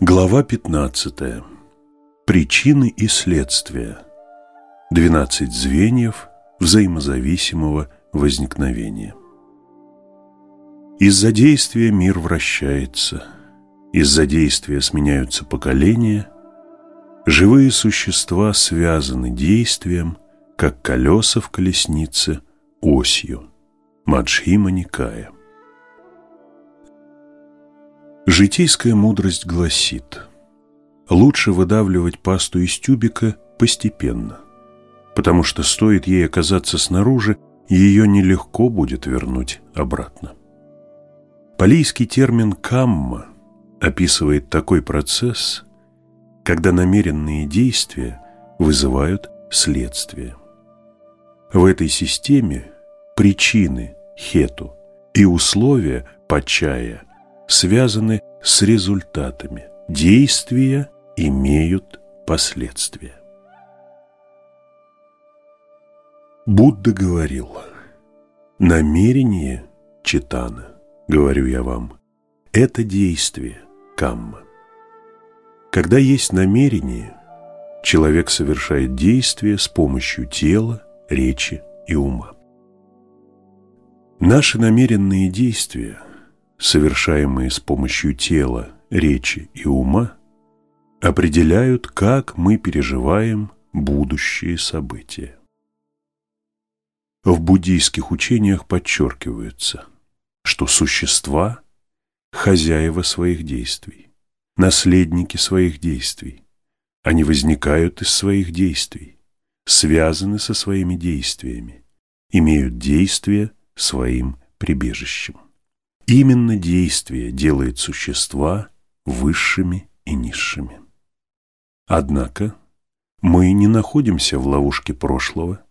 Глава 15. Причины и следствия. 12 звеньев взаимозависимого возникновения. Из-за действия мир вращается, из-за действия сменяются поколения, живые существа связаны действием, как колеса в колеснице, осью. Маджхима Никая. Житейская мудрость гласит, лучше выдавливать пасту из тюбика постепенно, потому что стоит ей оказаться снаружи, ее нелегко будет вернуть обратно. Палийский термин «камма» описывает такой процесс, когда намеренные действия вызывают следствие. В этой системе причины хету и условия пачая связаны с результатами. Действия имеют последствия. Будда говорил, намерение читана, говорю я вам, это действие камма. Когда есть намерение, человек совершает действие с помощью тела, речи и ума. Наши намеренные действия – совершаемые с помощью тела, речи и ума, определяют, как мы переживаем будущие события. В буддийских учениях подчеркивается, что существа – хозяева своих действий, наследники своих действий. Они возникают из своих действий, связаны со своими действиями, имеют действия своим прибежищем. Именно действие делает существа высшими и низшими. Однако мы не находимся в ловушке прошлого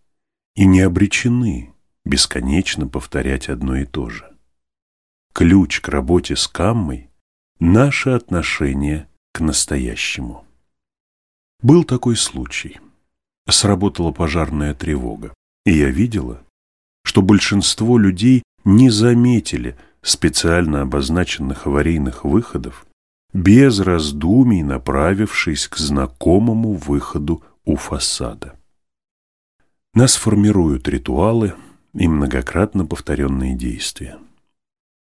и не обречены бесконечно повторять одно и то же. Ключ к работе с каммой – наше отношение к настоящему. Был такой случай. Сработала пожарная тревога, и я видела, что большинство людей не заметили – специально обозначенных аварийных выходов, без раздумий направившись к знакомому выходу у фасада. Нас формируют ритуалы и многократно повторенные действия.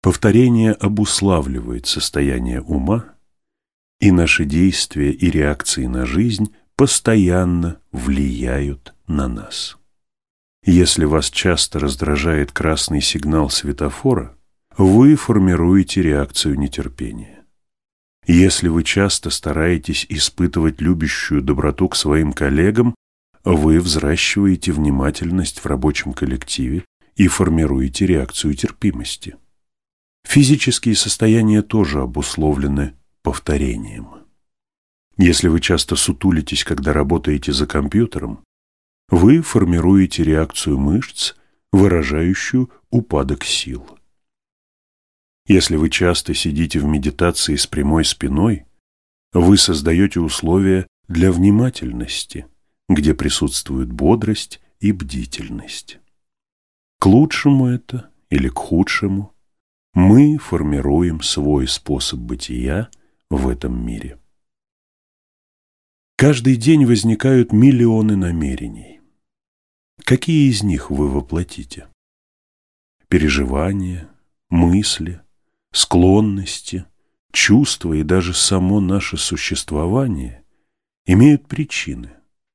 Повторение обуславливает состояние ума, и наши действия и реакции на жизнь постоянно влияют на нас. Если вас часто раздражает красный сигнал светофора, вы формируете реакцию нетерпения. Если вы часто стараетесь испытывать любящую доброту к своим коллегам, вы взращиваете внимательность в рабочем коллективе и формируете реакцию терпимости. Физические состояния тоже обусловлены повторением. Если вы часто сутулитесь, когда работаете за компьютером, вы формируете реакцию мышц, выражающую упадок сил. Если вы часто сидите в медитации с прямой спиной, вы создаете условия для внимательности, где присутствует бодрость и бдительность. К лучшему это или к худшему мы формируем свой способ бытия в этом мире. Каждый день возникают миллионы намерений. Какие из них вы воплотите? Переживания, мысли – склонности, чувства и даже само наше существование имеют причины,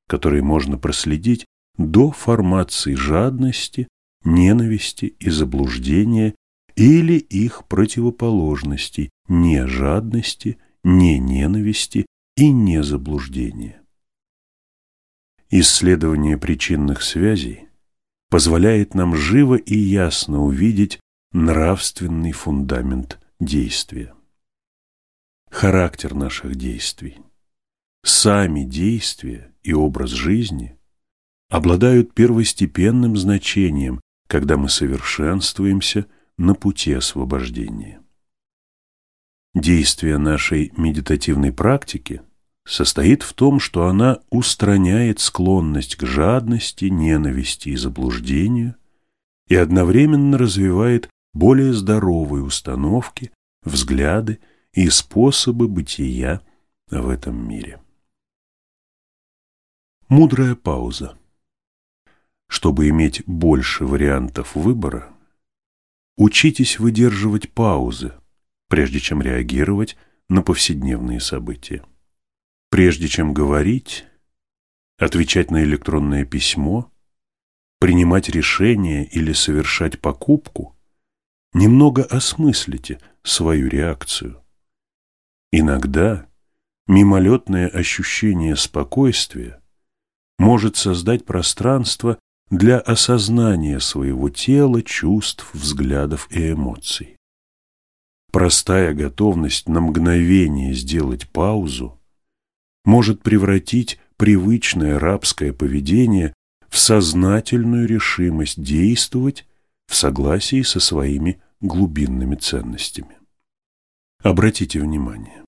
которые можно проследить до формации жадности, ненависти и заблуждения или их противоположностей не жадности, не ненависти и не заблуждения. Исследование причинных связей позволяет нам живо и ясно увидеть нравственный фундамент действия. Характер наших действий, сами действия и образ жизни обладают первостепенным значением, когда мы совершенствуемся на пути освобождения. Действие нашей медитативной практики состоит в том, что она устраняет склонность к жадности, ненависти и заблуждению и одновременно развивает более здоровые установки, взгляды и способы бытия в этом мире. Мудрая пауза. Чтобы иметь больше вариантов выбора, учитесь выдерживать паузы, прежде чем реагировать на повседневные события. Прежде чем говорить, отвечать на электронное письмо, принимать решение или совершать покупку, немного осмыслите свою реакцию. Иногда мимолетное ощущение спокойствия может создать пространство для осознания своего тела, чувств, взглядов и эмоций. Простая готовность на мгновение сделать паузу может превратить привычное рабское поведение в сознательную решимость действовать в согласии со своими глубинными ценностями. Обратите внимание,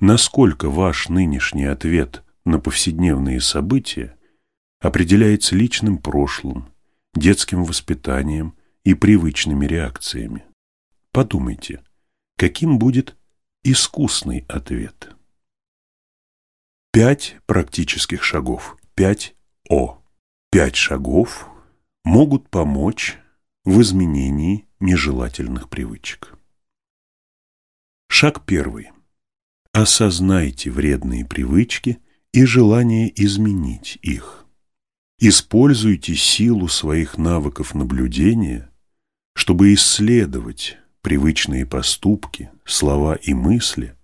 насколько ваш нынешний ответ на повседневные события определяется личным прошлым, детским воспитанием и привычными реакциями. Подумайте, каким будет искусный ответ. Пять практических шагов. Пять О. Пять шагов могут помочь в изменении нежелательных привычек. Шаг первый. Осознайте вредные привычки и желание изменить их. Используйте силу своих навыков наблюдения, чтобы исследовать привычные поступки, слова и мысли,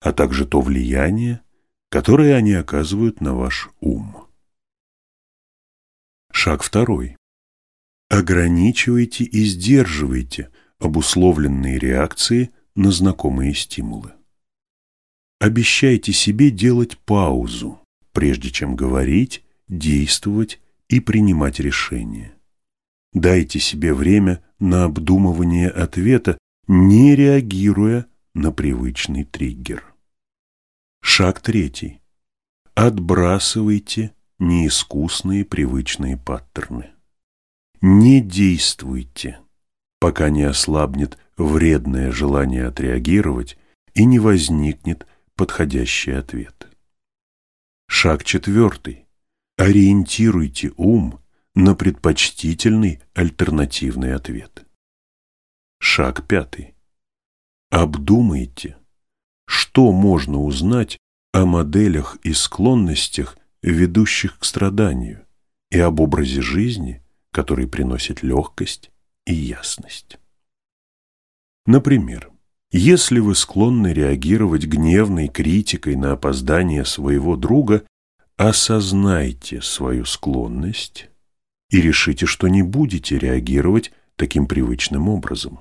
а также то влияние, которое они оказывают на ваш ум. Шаг второй. Ограничивайте и сдерживайте обусловленные реакции на знакомые стимулы. Обещайте себе делать паузу, прежде чем говорить, действовать и принимать решения. Дайте себе время на обдумывание ответа, не реагируя на привычный триггер. Шаг третий. Отбрасывайте неискусные привычные паттерны. Не действуйте, пока не ослабнет вредное желание отреагировать и не возникнет подходящий ответ. Шаг четвертый. Ориентируйте ум на предпочтительный альтернативный ответ. Шаг пятый. Обдумайте, что можно узнать о моделях и склонностях, ведущих к страданию, и об образе жизни, который приносит легкость и ясность. Например, если вы склонны реагировать гневной критикой на опоздание своего друга, осознайте свою склонность и решите, что не будете реагировать таким привычным образом.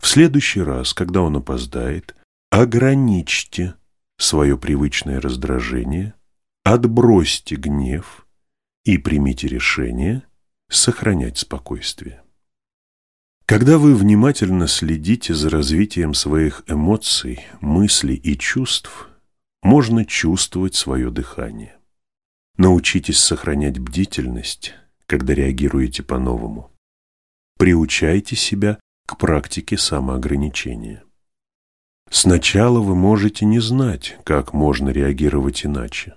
В следующий раз, когда он опоздает, ограничьте свое привычное раздражение, отбросьте гнев и примите решение сохранять спокойствие. Когда вы внимательно следите за развитием своих эмоций, мыслей и чувств, можно чувствовать свое дыхание. Научитесь сохранять бдительность, когда реагируете по-новому. Приучайте себя к практике самоограничения. Сначала вы можете не знать, как можно реагировать иначе.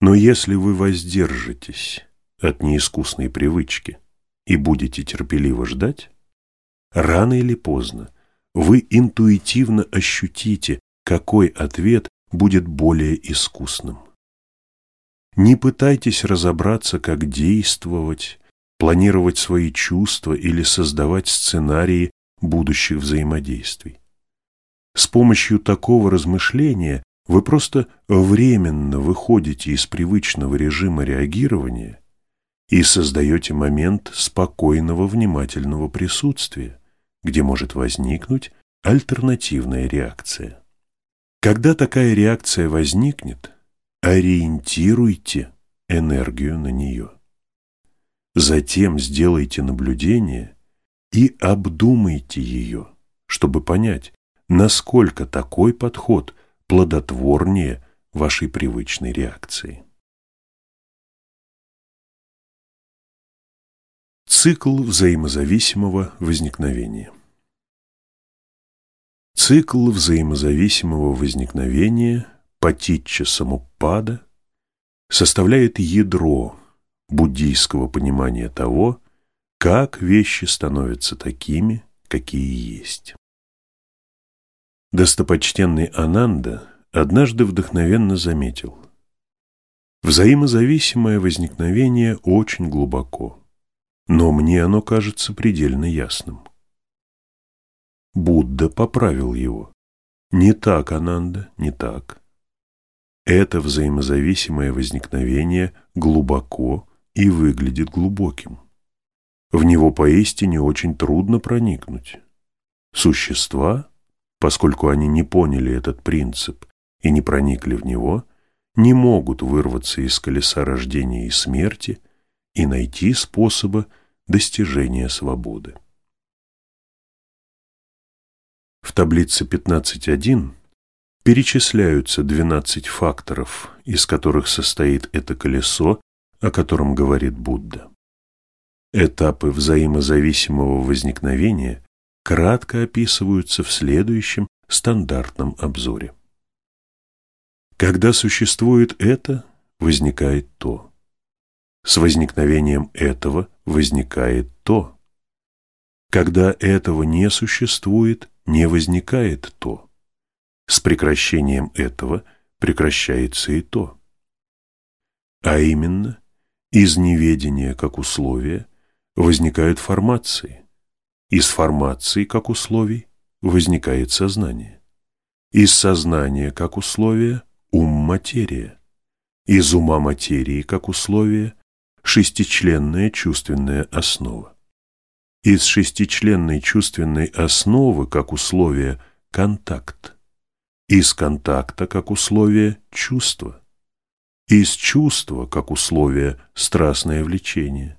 Но если вы воздержитесь от неискусной привычки и будете терпеливо ждать, рано или поздно вы интуитивно ощутите, какой ответ будет более искусным. Не пытайтесь разобраться, как действовать, планировать свои чувства или создавать сценарии будущих взаимодействий. С помощью такого размышления вы просто временно выходите из привычного режима реагирования и создаете момент спокойного внимательного присутствия, где может возникнуть альтернативная реакция. Когда такая реакция возникнет, ориентируйте энергию на нее. Затем сделайте наблюдение и обдумайте ее, чтобы понять, насколько такой подход плодотворнее вашей привычной реакции. Цикл взаимозависимого возникновения Цикл взаимозависимого возникновения Патитча Самуппада составляет ядро буддийского понимания того, как вещи становятся такими, какие есть. Достопочтенный Ананда однажды вдохновенно заметил, взаимозависимое возникновение очень глубоко, но мне оно кажется предельно ясным. Будда поправил его. Не так, Ананда, не так. Это взаимозависимое возникновение глубоко и выглядит глубоким. В него поистине очень трудно проникнуть. Существа, поскольку они не поняли этот принцип и не проникли в него, не могут вырваться из колеса рождения и смерти и найти способа достижения свободы. В таблице 15.1 перечисляются 12 факторов, из которых состоит это колесо, о котором говорит Будда. Этапы взаимозависимого возникновения кратко описываются в следующем стандартном обзоре. Когда существует это, возникает то. С возникновением этого возникает то. Когда этого не существует, не возникает то. С прекращением этого прекращается и то. А именно, из неведения как условия возникают формации. Из формации как условий возникает сознание. Из сознания как условия ум-материя. Из ума материи как условия шестичленная чувственная основа. Из шестичленной чувственной основы как условие контакт. Из контакта как условие чувства. Из чувства как условие страстное влечение.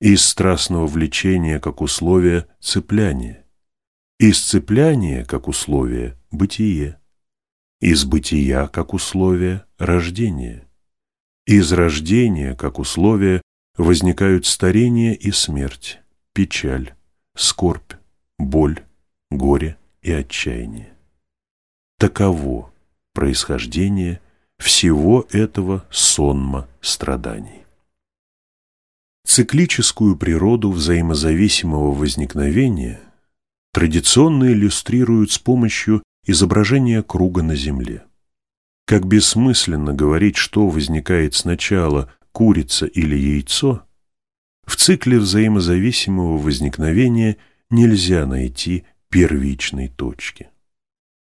Из страстного влечения как условие цепляние. Из цепляния как условие бытие. Из бытия как условие рождение. Из рождения как условие возникают старение и смерть, печаль, скорбь, боль, горе и отчаяние. Таково происхождение всего этого сонма страданий. Циклическую природу взаимозависимого возникновения традиционно иллюстрируют с помощью изображения круга на Земле. Как бессмысленно говорить, что возникает сначала, курица или яйцо, в цикле взаимозависимого возникновения нельзя найти первичной точки.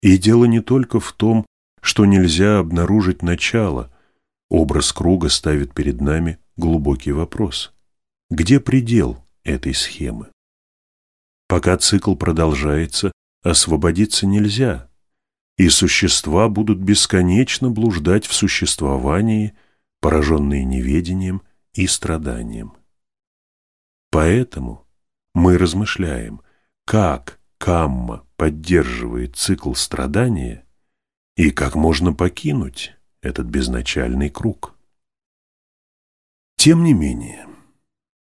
И дело не только в том, что нельзя обнаружить начало. Образ круга ставит перед нами глубокий вопрос. Где предел этой схемы? Пока цикл продолжается, освободиться нельзя, и существа будут бесконечно блуждать в существовании, пораженные неведением и страданием. Поэтому мы размышляем, как камма поддерживает цикл страдания и как можно покинуть этот безначальный круг. Тем не менее,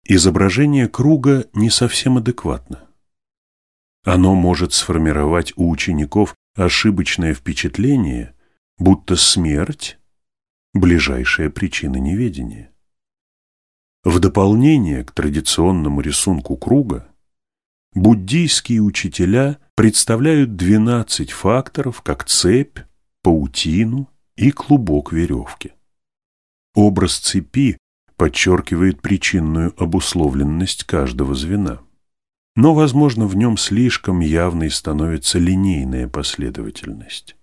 изображение круга не совсем адекватно. Оно может сформировать у учеников ошибочное впечатление, будто смерть – ближайшая причина неведения. В дополнение к традиционному рисунку круга буддийские учителя представляют 12 факторов, как цепь, паутину и клубок веревки. Образ цепи подчеркивает причинную обусловленность каждого звена. Но, возможно, в нем слишком явной становится линейная последовательность.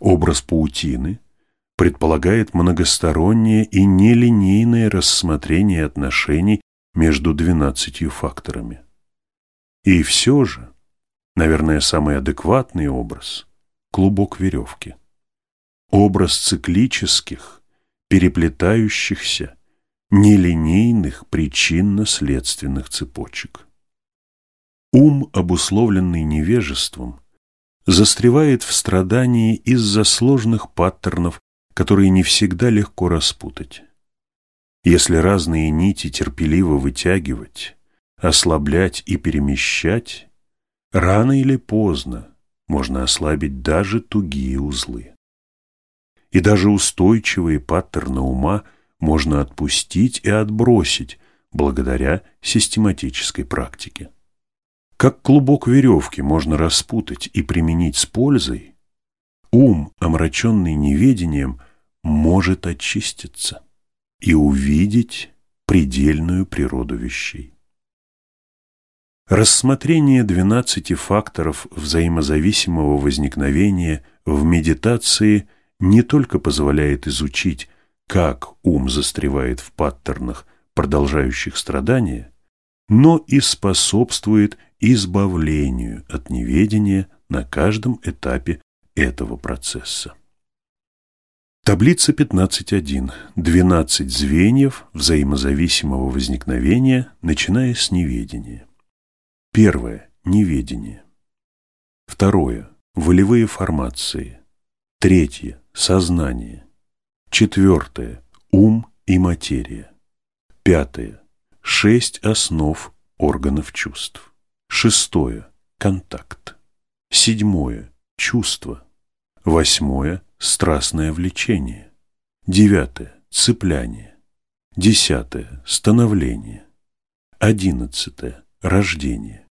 Образ паутины предполагает многостороннее и нелинейное рассмотрение отношений между двенадцатью факторами. И все же, наверное, самый адекватный образ – клубок веревки. Образ циклических, переплетающихся, нелинейных причинно-следственных цепочек. Ум, обусловленный невежеством, застревает в страдании из-за сложных паттернов которые не всегда легко распутать. Если разные нити терпеливо вытягивать, ослаблять и перемещать, рано или поздно можно ослабить даже тугие узлы. И даже устойчивые паттерны ума можно отпустить и отбросить благодаря систематической практике. Как клубок веревки можно распутать и применить с пользой, ум, омраченный неведением, может очиститься и увидеть предельную природу вещей. Рассмотрение 12 факторов взаимозависимого возникновения в медитации не только позволяет изучить, как ум застревает в паттернах, продолжающих страдания, но и способствует избавлению от неведения на каждом этапе этого процесса. Таблица 15.1. 12 звеньев взаимозависимого возникновения, начиная с неведения. Первое – неведение. Второе – волевые формации. Третье – сознание. Четвертое – ум и материя. Пятое – шесть основ органов чувств. Шестое – контакт. Седьмое – чувство. Восьмое – страстное влечение. Девятое – цепляние. Десятое – становление. Одиннадцатое – рождение.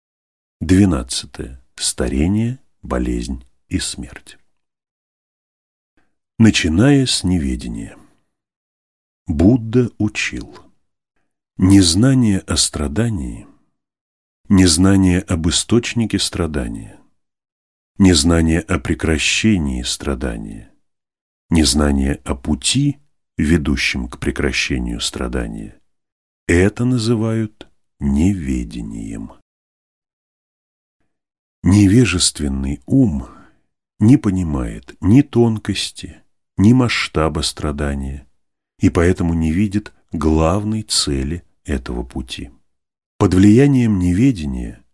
Двенадцатое. Старение, болезнь и смерть. Начиная с неведения. Будда учил. Незнание о страдании, незнание об источнике страдания, незнание о прекращении страдания, незнание о пути, ведущем к прекращению страдания, это называют неведением. Невежественный ум не понимает ни тонкости, ни масштаба страдания, и поэтому не видит главной цели этого пути. Под влиянием неведения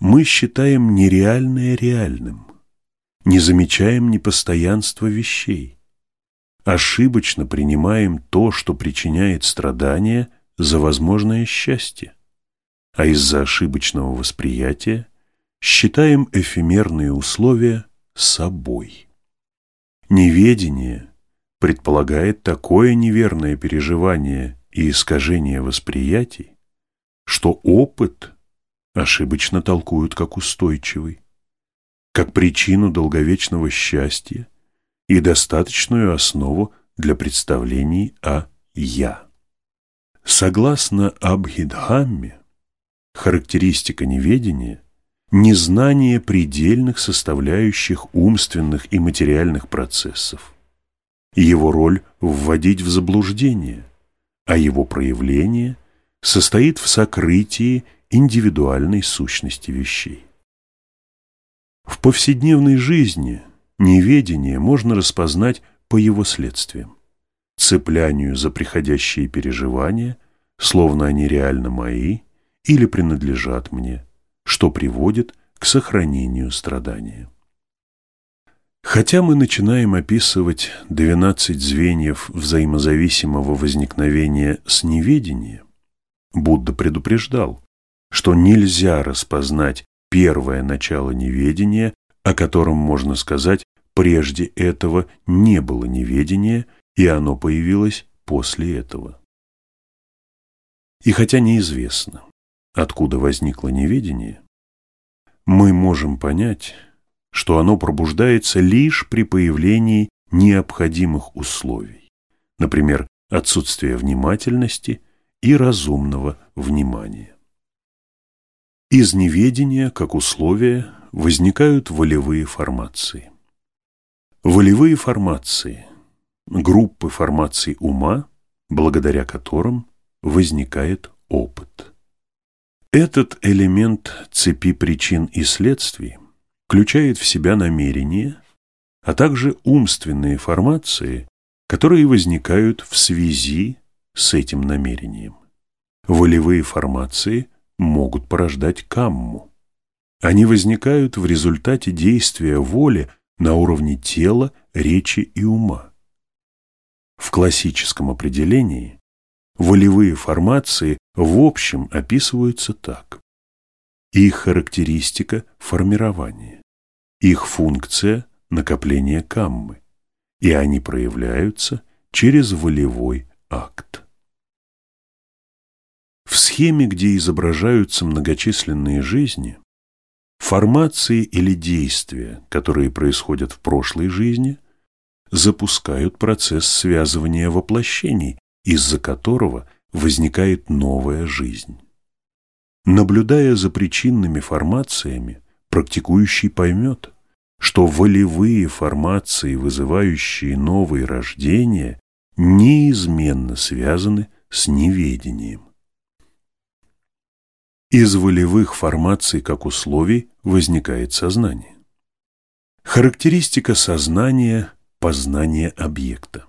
мы считаем нереальное реальным, не замечаем непостоянства вещей, ошибочно принимаем то, что причиняет страдания, за возможное счастье, а из-за ошибочного восприятия считаем эфемерные условия собой. Неведение предполагает такое неверное переживание и искажение восприятий, что опыт ошибочно толкуют как устойчивый, как причину долговечного счастья и достаточную основу для представлений о «я». Согласно Абхидхамме, характеристика неведения – незнание предельных составляющих умственных и материальных процессов. Его роль – вводить в заблуждение, а его проявление состоит в сокрытии индивидуальной сущности вещей. В повседневной жизни неведение можно распознать по его следствиям, цеплянию за приходящие переживания, словно они реально мои или принадлежат мне – что приводит к сохранению страдания. Хотя мы начинаем описывать 12 звеньев взаимозависимого возникновения с неведения, Будда предупреждал, что нельзя распознать первое начало неведения, о котором можно сказать, прежде этого не было неведения, и оно появилось после этого. И хотя неизвестно, откуда возникло неведение, мы можем понять, что оно пробуждается лишь при появлении необходимых условий, например, отсутствия внимательности и разумного внимания. Из неведения, как условия, возникают волевые формации. Волевые формации – группы формаций ума, благодаря которым возникает опыт. Этот элемент цепи причин и следствий включает в себя намерения, а также умственные формации, которые возникают в связи с этим намерением. Волевые формации могут порождать камму. Они возникают в результате действия воли на уровне тела, речи и ума. В классическом определении волевые формации в общем описываются так. Их характеристика – формирование. Их функция – накопление каммы, и они проявляются через волевой акт. В схеме, где изображаются многочисленные жизни, формации или действия, которые происходят в прошлой жизни, запускают процесс связывания воплощений, из-за которого возникает новая жизнь. Наблюдая за причинными формациями, практикующий поймет, что волевые формации, вызывающие новые рождения, неизменно связаны с неведением. Из волевых формаций как условий возникает сознание. Характеристика сознания – познание объекта.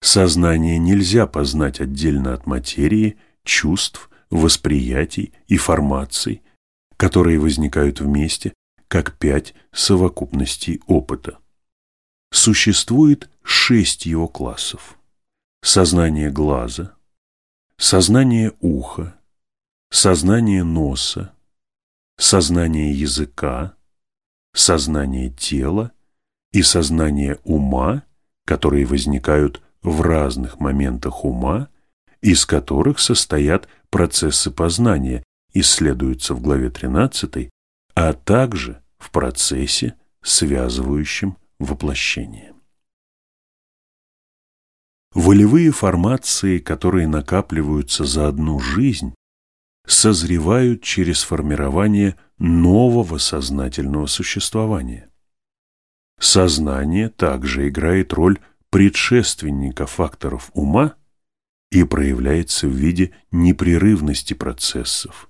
Сознание нельзя познать отдельно от материи, чувств, восприятий и формаций, которые возникают вместе, как пять совокупностей опыта. Существует шесть его классов. Сознание глаза, сознание уха, сознание носа, сознание языка, сознание тела и сознание ума, которые возникают в разных моментах ума, из которых состоят процессы познания, исследуются в главе 13, а также в процессе, связывающем воплощение. Волевые формации, которые накапливаются за одну жизнь, созревают через формирование нового сознательного существования. Сознание также играет роль предшественника факторов ума и проявляется в виде непрерывности процессов.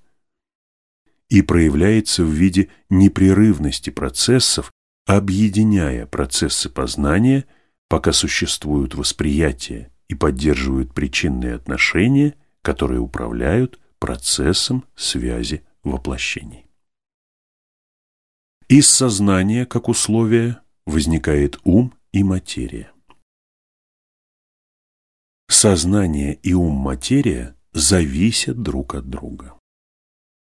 И проявляется в виде непрерывности процессов, объединяя процессы познания, пока существуют восприятия и поддерживают причинные отношения, которые управляют процессом связи воплощений. Из сознания, как условия, возникает ум и материя. Сознание и ум-материя зависят друг от друга.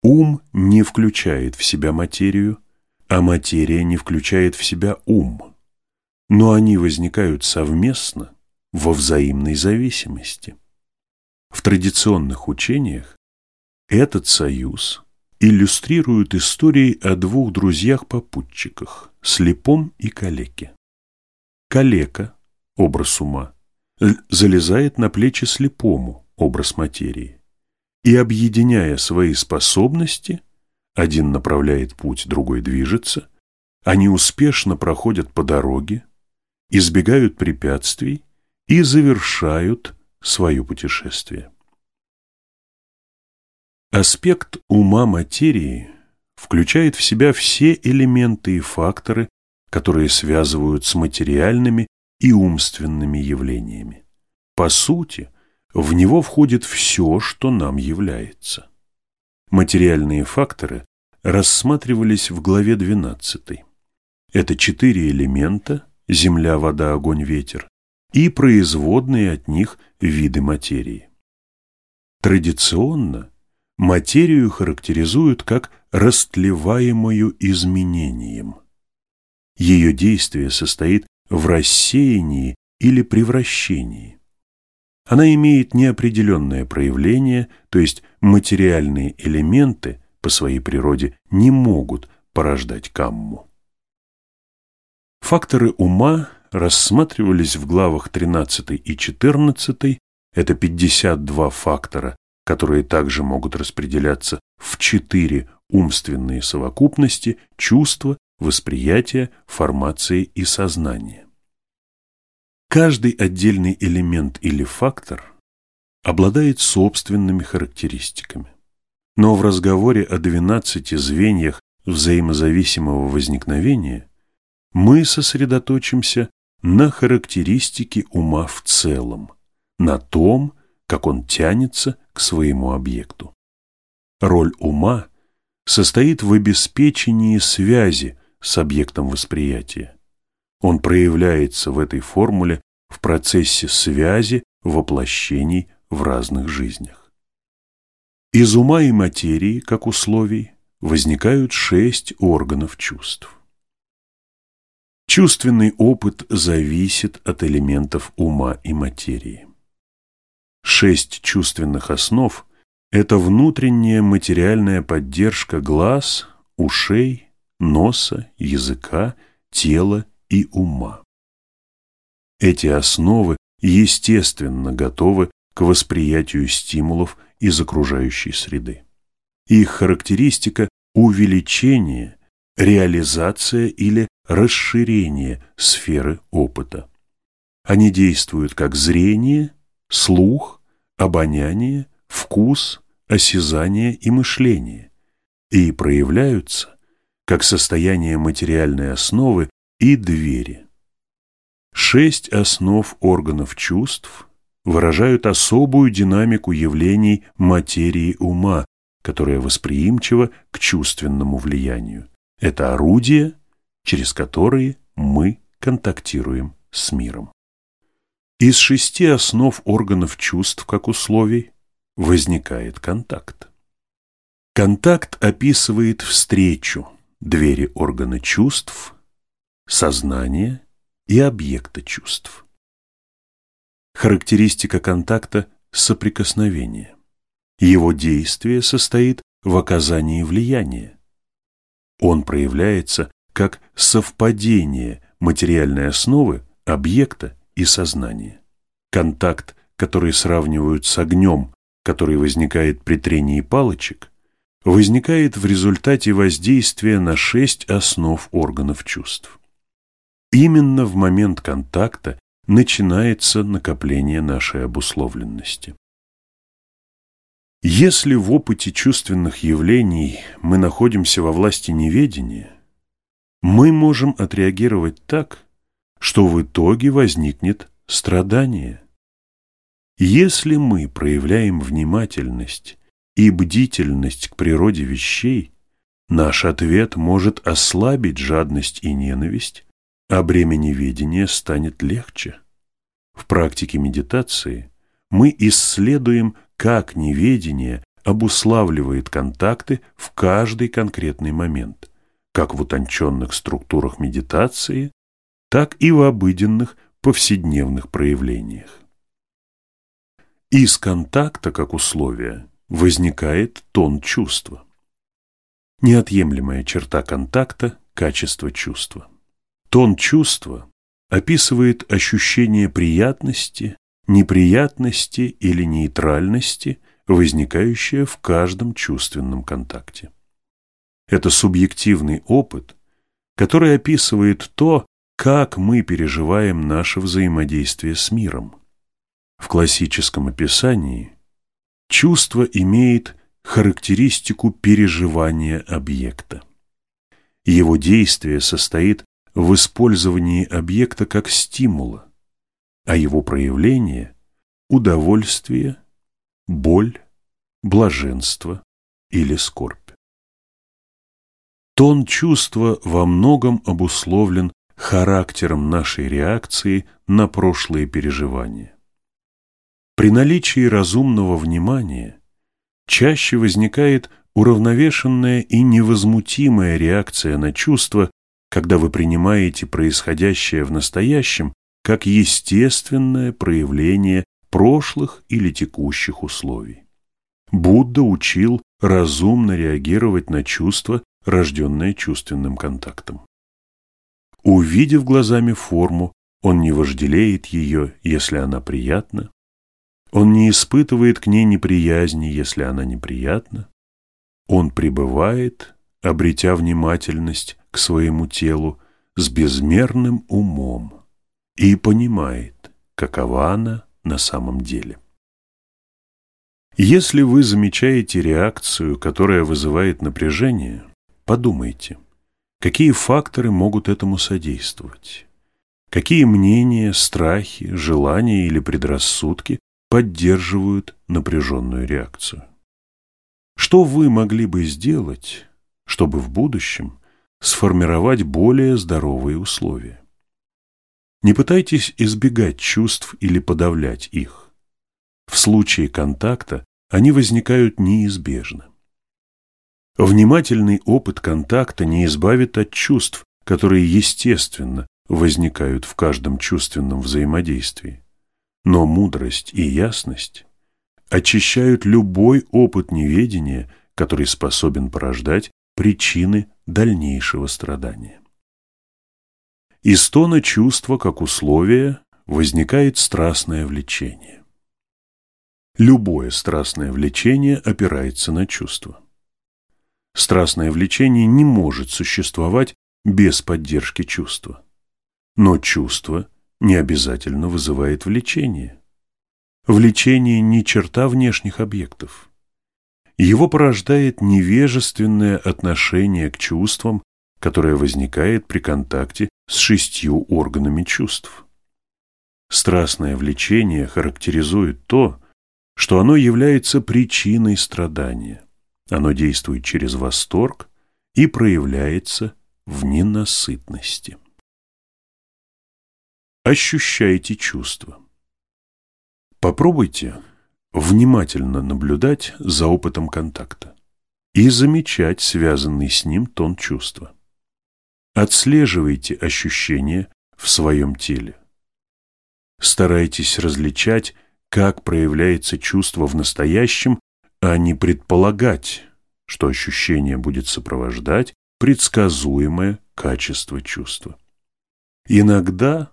Ум не включает в себя материю, а материя не включает в себя ум, но они возникают совместно во взаимной зависимости. В традиционных учениях этот союз иллюстрирует истории о двух друзьях-попутчиках – слепом и калеке. Калека – образ ума, залезает на плечи слепому – образ материи. И, объединяя свои способности, один направляет путь, другой движется, они успешно проходят по дороге, избегают препятствий и завершают свое путешествие. Аспект ума материи включает в себя все элементы и факторы, которые связывают с материальными и умственными явлениями. По сути, в него входит все, что нам является. Материальные факторы рассматривались в главе 12. Это четыре элемента – земля, вода, огонь, ветер – и производные от них виды материи. Традиционно – Материю характеризуют как растлеваемую изменением. Ее действие состоит в рассеянии или превращении. Она имеет неопределенное проявление, то есть материальные элементы по своей природе не могут порождать камму. Факторы ума рассматривались в главах 13 и 14, это 52 фактора, которые также могут распределяться в четыре умственные совокупности – чувства, восприятие, формации и сознание. Каждый отдельный элемент или фактор обладает собственными характеристиками. Но в разговоре о 12 звеньях взаимозависимого возникновения мы сосредоточимся на характеристике ума в целом, на том, как он тянется к своему объекту. Роль ума состоит в обеспечении связи с объектом восприятия. Он проявляется в этой формуле в процессе связи воплощений в разных жизнях. Из ума и материи, как условий, возникают шесть органов чувств. Чувственный опыт зависит от элементов ума и материи. Шесть чувственных основ – это внутренняя материальная поддержка глаз, ушей, носа, языка, тела и ума. Эти основы естественно готовы к восприятию стимулов из окружающей среды. Их характеристика – увеличение, реализация или расширение сферы опыта. Они действуют как зрение, слух, обоняние, вкус, осязание и мышление и проявляются как состояние материальной основы и двери. Шесть основ органов чувств выражают особую динамику явлений материи ума, которая восприимчива к чувственному влиянию. Это орудия, через которые мы контактируем с миром. Из шести основ органов чувств как условий возникает контакт. Контакт описывает встречу двери органа чувств, сознания и объекта чувств. Характеристика контакта – соприкосновение. Его действие состоит в оказании влияния. Он проявляется как совпадение материальной основы, объекта и сознания. Контакт, который сравнивают с огнем, который возникает при трении палочек, возникает в результате воздействия на шесть основ органов чувств. Именно в момент контакта начинается накопление нашей обусловленности. Если в опыте чувственных явлений мы находимся во власти неведения, мы можем отреагировать так, что в итоге возникнет страдание. Если мы проявляем внимательность и бдительность к природе вещей, наш ответ может ослабить жадность и ненависть, а бремя неведения станет легче. В практике медитации мы исследуем, как неведение обуславливает контакты в каждый конкретный момент, как в утонченных структурах медитации, так и в обыденных повседневных проявлениях. Из контакта, как условия, возникает тон чувства. Неотъемлемая черта контакта – качество чувства. Тон чувства описывает ощущение приятности, неприятности или нейтральности, возникающее в каждом чувственном контакте. Это субъективный опыт, который описывает то, как мы переживаем наше взаимодействие с миром. В классическом описании чувство имеет характеристику переживания объекта. Его действие состоит в использовании объекта как стимула, а его проявление – удовольствие, боль, блаженство или скорбь. Тон чувства во многом обусловлен характером нашей реакции на прошлые переживания. При наличии разумного внимания чаще возникает уравновешенная и невозмутимая реакция на чувства, когда вы принимаете происходящее в настоящем как естественное проявление прошлых или текущих условий. Будда учил разумно реагировать на чувства, рожденные чувственным контактом. Увидев глазами форму, он не вожделеет ее, если она приятна. Он не испытывает к ней неприязни, если она неприятна. Он пребывает, обретя внимательность к своему телу, с безмерным умом и понимает, какова она на самом деле. Если вы замечаете реакцию, которая вызывает напряжение, подумайте – Какие факторы могут этому содействовать? Какие мнения, страхи, желания или предрассудки поддерживают напряженную реакцию? Что вы могли бы сделать, чтобы в будущем сформировать более здоровые условия? Не пытайтесь избегать чувств или подавлять их. В случае контакта они возникают неизбежно. Внимательный опыт контакта не избавит от чувств, которые, естественно, возникают в каждом чувственном взаимодействии, но мудрость и ясность очищают любой опыт неведения, который способен порождать причины дальнейшего страдания. Из тона чувства как условия возникает страстное влечение. Любое страстное влечение опирается на чувство. Страстное влечение не может существовать без поддержки чувства. Но чувство не обязательно вызывает влечение. Влечение не черта внешних объектов. Его порождает невежественное отношение к чувствам, которое возникает при контакте с шестью органами чувств. Страстное влечение характеризует то, что оно является причиной страдания. Оно действует через восторг и проявляется в ненасытности. Ощущайте чувства. Попробуйте внимательно наблюдать за опытом контакта и замечать связанный с ним тон чувства. Отслеживайте ощущения в своем теле. Старайтесь различать, как проявляется чувство в настоящем, а не предполагать, что ощущение будет сопровождать предсказуемое качество чувства. Иногда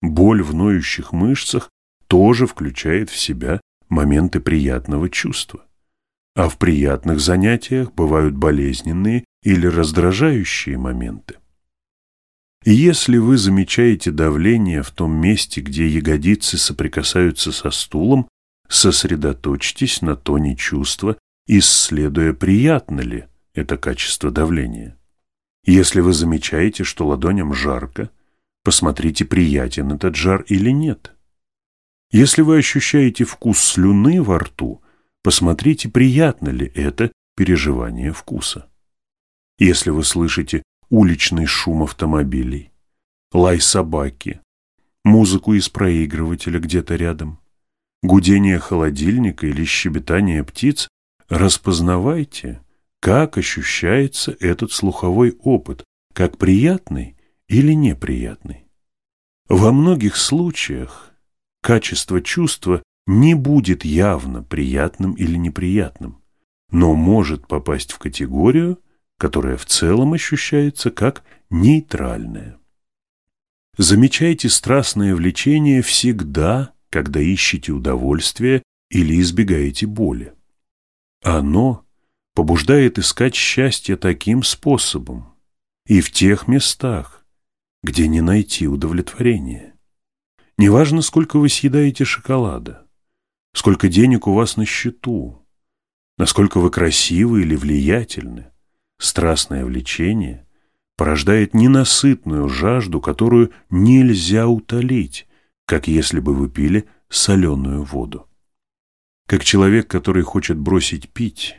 боль в ноющих мышцах тоже включает в себя моменты приятного чувства. А в приятных занятиях бывают болезненные или раздражающие моменты. И если вы замечаете давление в том месте, где ягодицы соприкасаются со стулом, сосредоточьтесь на тоне чувства, исследуя, приятно ли это качество давления. Если вы замечаете, что ладоням жарко, посмотрите, приятен этот жар или нет. Если вы ощущаете вкус слюны во рту, посмотрите, приятно ли это переживание вкуса. Если вы слышите уличный шум автомобилей, лай собаки, музыку из проигрывателя где-то рядом, гудение холодильника или щебетание птиц, распознавайте, как ощущается этот слуховой опыт, как приятный или неприятный. Во многих случаях качество чувства не будет явно приятным или неприятным, но может попасть в категорию – которое в целом ощущается как нейтральное. Замечайте страстное влечение всегда, когда ищете удовольствие или избегаете боли. Оно побуждает искать счастье таким способом и в тех местах, где не найти удовлетворения. Неважно, сколько вы съедаете шоколада, сколько денег у вас на счету, насколько вы красивы или влиятельны, страстное влечение порождает ненасытную жажду, которую нельзя утолить, как если бы вы пили соленую воду. Как человек, который хочет бросить пить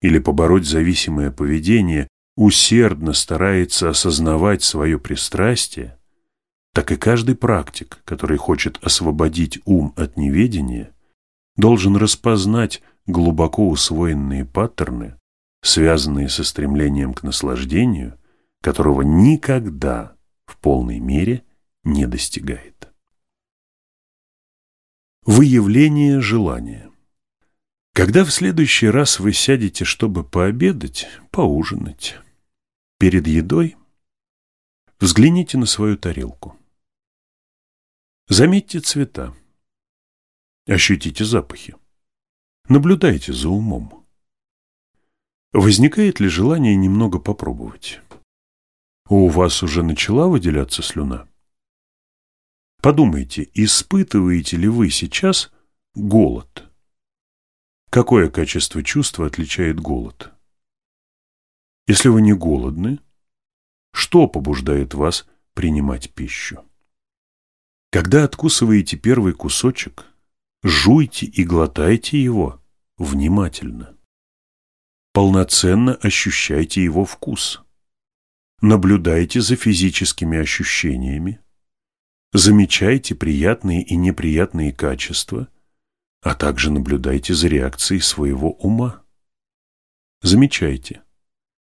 или побороть зависимое поведение, усердно старается осознавать свое пристрастие, так и каждый практик, который хочет освободить ум от неведения, должен распознать глубоко усвоенные паттерны, связанные со стремлением к наслаждению, которого никогда в полной мере не достигает. Выявление желания. Когда в следующий раз вы сядете, чтобы пообедать, поужинать, перед едой взгляните на свою тарелку. Заметьте цвета. Ощутите запахи. Наблюдайте за умом. Возникает ли желание немного попробовать? У вас уже начала выделяться слюна? Подумайте, испытываете ли вы сейчас голод? Какое качество чувства отличает голод? Если вы не голодны, что побуждает вас принимать пищу? Когда откусываете первый кусочек, жуйте и глотайте его внимательно полноценно ощущайте его вкус. Наблюдайте за физическими ощущениями, замечайте приятные и неприятные качества, а также наблюдайте за реакцией своего ума. Замечайте,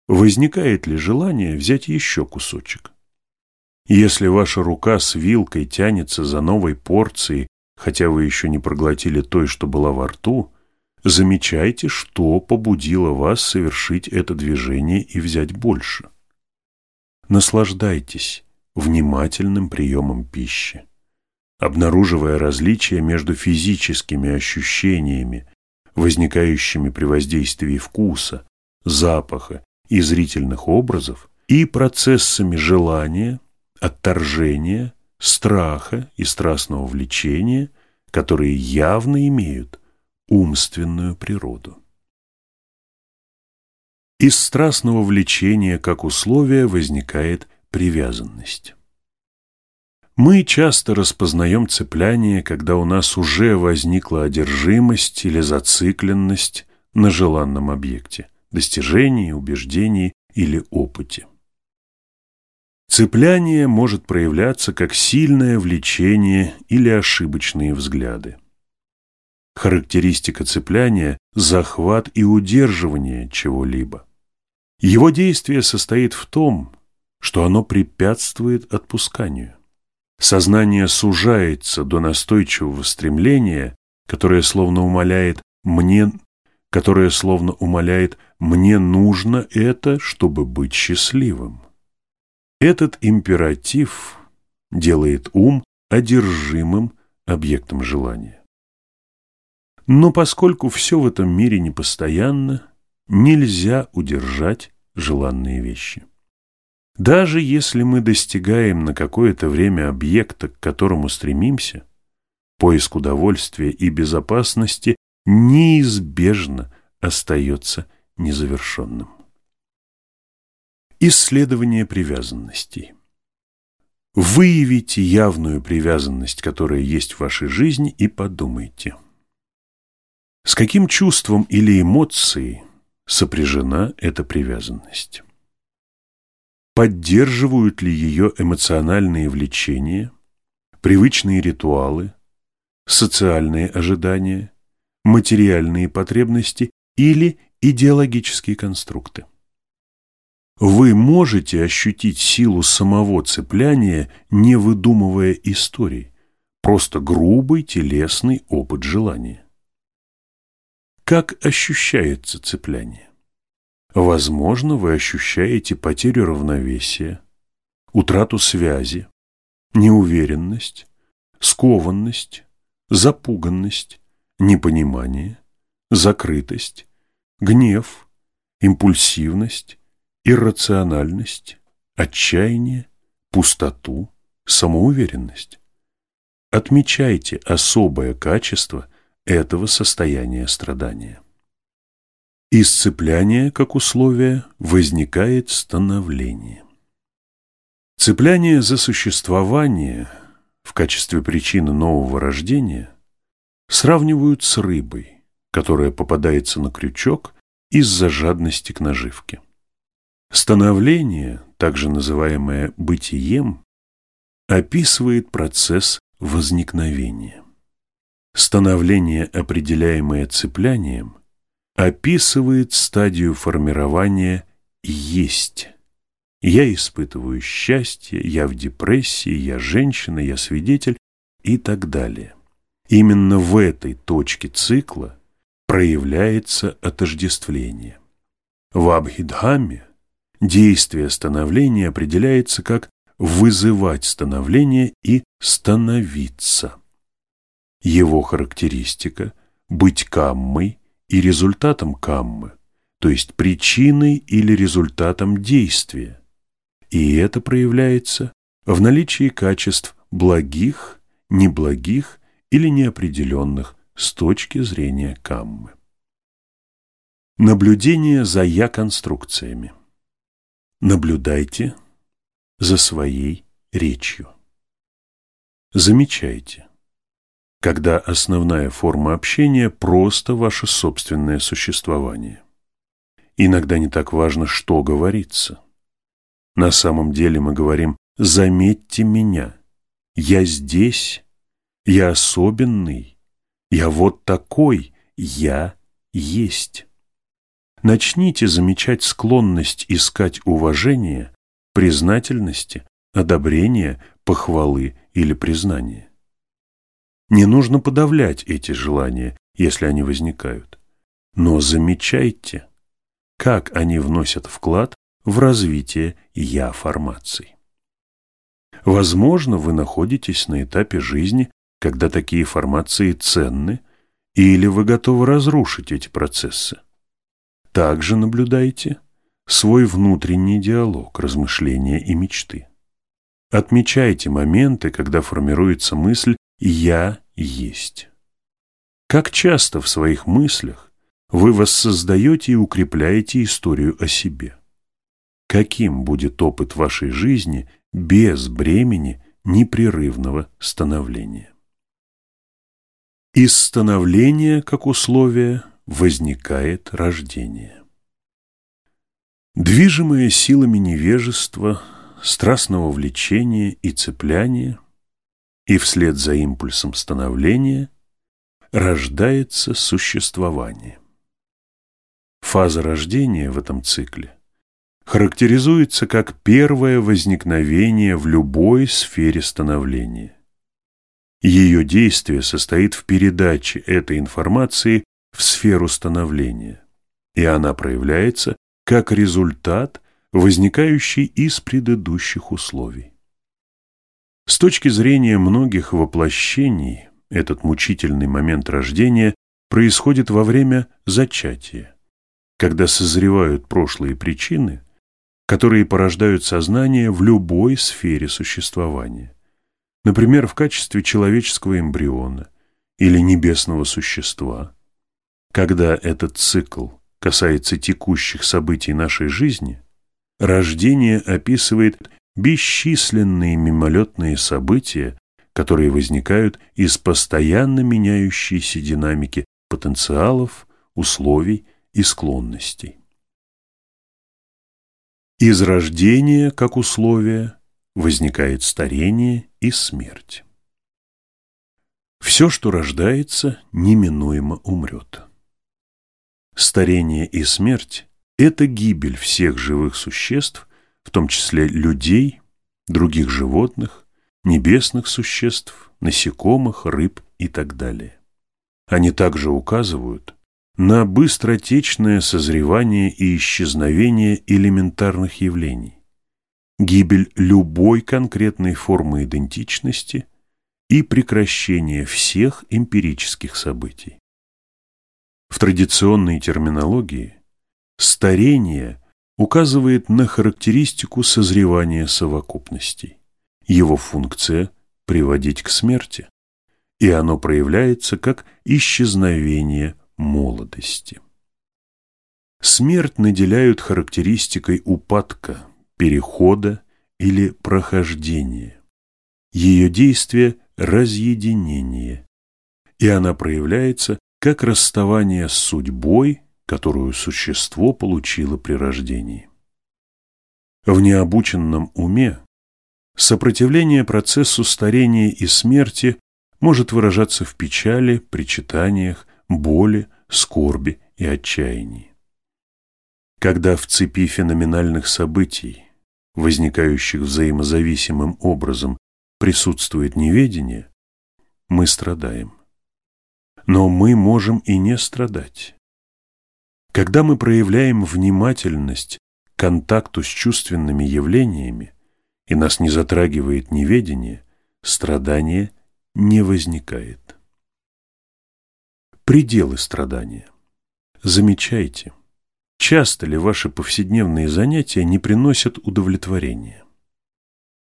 возникает ли желание взять еще кусочек. Если ваша рука с вилкой тянется за новой порцией, хотя вы еще не проглотили той, что была во рту, замечайте, что побудило вас совершить это движение и взять больше. Наслаждайтесь внимательным приемом пищи, обнаруживая различия между физическими ощущениями, возникающими при воздействии вкуса, запаха и зрительных образов, и процессами желания, отторжения, страха и страстного влечения, которые явно имеют умственную природу. Из страстного влечения как условия возникает привязанность. Мы часто распознаем цепляние, когда у нас уже возникла одержимость или зацикленность на желанном объекте, достижении, убеждении или опыте. Цепляние может проявляться как сильное влечение или ошибочные взгляды. Характеристика цепляния – захват и удерживание чего-либо. Его действие состоит в том, что оно препятствует отпусканию. Сознание сужается до настойчивого стремления, которое словно умоляет «мне», которое словно умоляет «мне нужно это, чтобы быть счастливым». Этот императив делает ум одержимым объектом желания. Но поскольку все в этом мире непостоянно, нельзя удержать желанные вещи. Даже если мы достигаем на какое-то время объекта, к которому стремимся, поиск удовольствия и безопасности неизбежно остается незавершенным. Исследование привязанностей. Выявите явную привязанность, которая есть в вашей жизни, и подумайте – с каким чувством или эмоцией сопряжена эта привязанность? Поддерживают ли ее эмоциональные влечения, привычные ритуалы, социальные ожидания, материальные потребности или идеологические конструкты? Вы можете ощутить силу самого цепляния, не выдумывая историй, просто грубый телесный опыт желания. Как ощущается цепляние? Возможно, вы ощущаете потерю равновесия, утрату связи, неуверенность, скованность, запуганность, непонимание, закрытость, гнев, импульсивность, иррациональность, отчаяние, пустоту, самоуверенность. Отмечайте особое качество – этого состояния страдания. Из цепляния, как условие, возникает становление. Цепляние за существование в качестве причины нового рождения сравнивают с рыбой, которая попадается на крючок из-за жадности к наживке. Становление, также называемое бытием, описывает процесс возникновения. Становление, определяемое цеплянием, описывает стадию формирования «есть». Я испытываю счастье, я в депрессии, я женщина, я свидетель и так далее. Именно в этой точке цикла проявляется отождествление. В Абхидхаме действие становления определяется как вызывать становление и становиться. Его характеристика – быть каммой и результатом каммы, то есть причиной или результатом действия. И это проявляется в наличии качеств благих, неблагих или неопределенных с точки зрения каммы. Наблюдение за я-конструкциями. Наблюдайте за своей речью. Замечайте, когда основная форма общения просто ваше собственное существование. Иногда не так важно, что говорится. На самом деле мы говорим «заметьте меня, я здесь, я особенный, я вот такой, я есть». Начните замечать склонность искать уважения, признательности, одобрения, похвалы или признания. Не нужно подавлять эти желания, если они возникают. Но замечайте, как они вносят вклад в развитие я-формаций. Возможно, вы находитесь на этапе жизни, когда такие формации ценны, или вы готовы разрушить эти процессы. Также наблюдайте свой внутренний диалог, размышления и мечты. Отмечайте моменты, когда формируется мысль «я есть». Как часто в своих мыслях вы воссоздаете и укрепляете историю о себе? Каким будет опыт вашей жизни без бремени непрерывного становления? Из становления, как условия, возникает рождение. Движимое силами невежества, страстного влечения и цепляния, и вслед за импульсом становления рождается существование. Фаза рождения в этом цикле характеризуется как первое возникновение в любой сфере становления. Ее действие состоит в передаче этой информации в сферу становления, и она проявляется как результат, возникающий из предыдущих условий. С точки зрения многих воплощений, этот мучительный момент рождения происходит во время зачатия, когда созревают прошлые причины, которые порождают сознание в любой сфере существования, например, в качестве человеческого эмбриона или небесного существа, когда этот цикл касается текущих событий нашей жизни, рождение описывает бесчисленные мимолетные события, которые возникают из постоянно меняющейся динамики потенциалов, условий и склонностей. Из рождения, как условия, возникает старение и смерть. Все, что рождается, неминуемо умрет. Старение и смерть – это гибель всех живых существ, в том числе людей, других животных, небесных существ, насекомых, рыб и так далее. Они также указывают на быстротечное созревание и исчезновение элементарных явлений, гибель любой конкретной формы идентичности и прекращение всех эмпирических событий. В традиционной терминологии старение указывает на характеристику созревания совокупностей. Его функция – приводить к смерти, и оно проявляется как исчезновение молодости. Смерть наделяют характеристикой упадка, перехода или прохождения. Ее действие – разъединение, и она проявляется как расставание с судьбой, которую существо получило при рождении. В необученном уме сопротивление процессу старения и смерти может выражаться в печали, причитаниях, боли, скорби и отчаянии. Когда в цепи феноменальных событий, возникающих взаимозависимым образом, присутствует неведение, мы страдаем. Но мы можем и не страдать. Когда мы проявляем внимательность контакту с чувственными явлениями, и нас не затрагивает неведение, страдание не возникает. Пределы страдания. Замечайте, часто ли ваши повседневные занятия не приносят удовлетворения.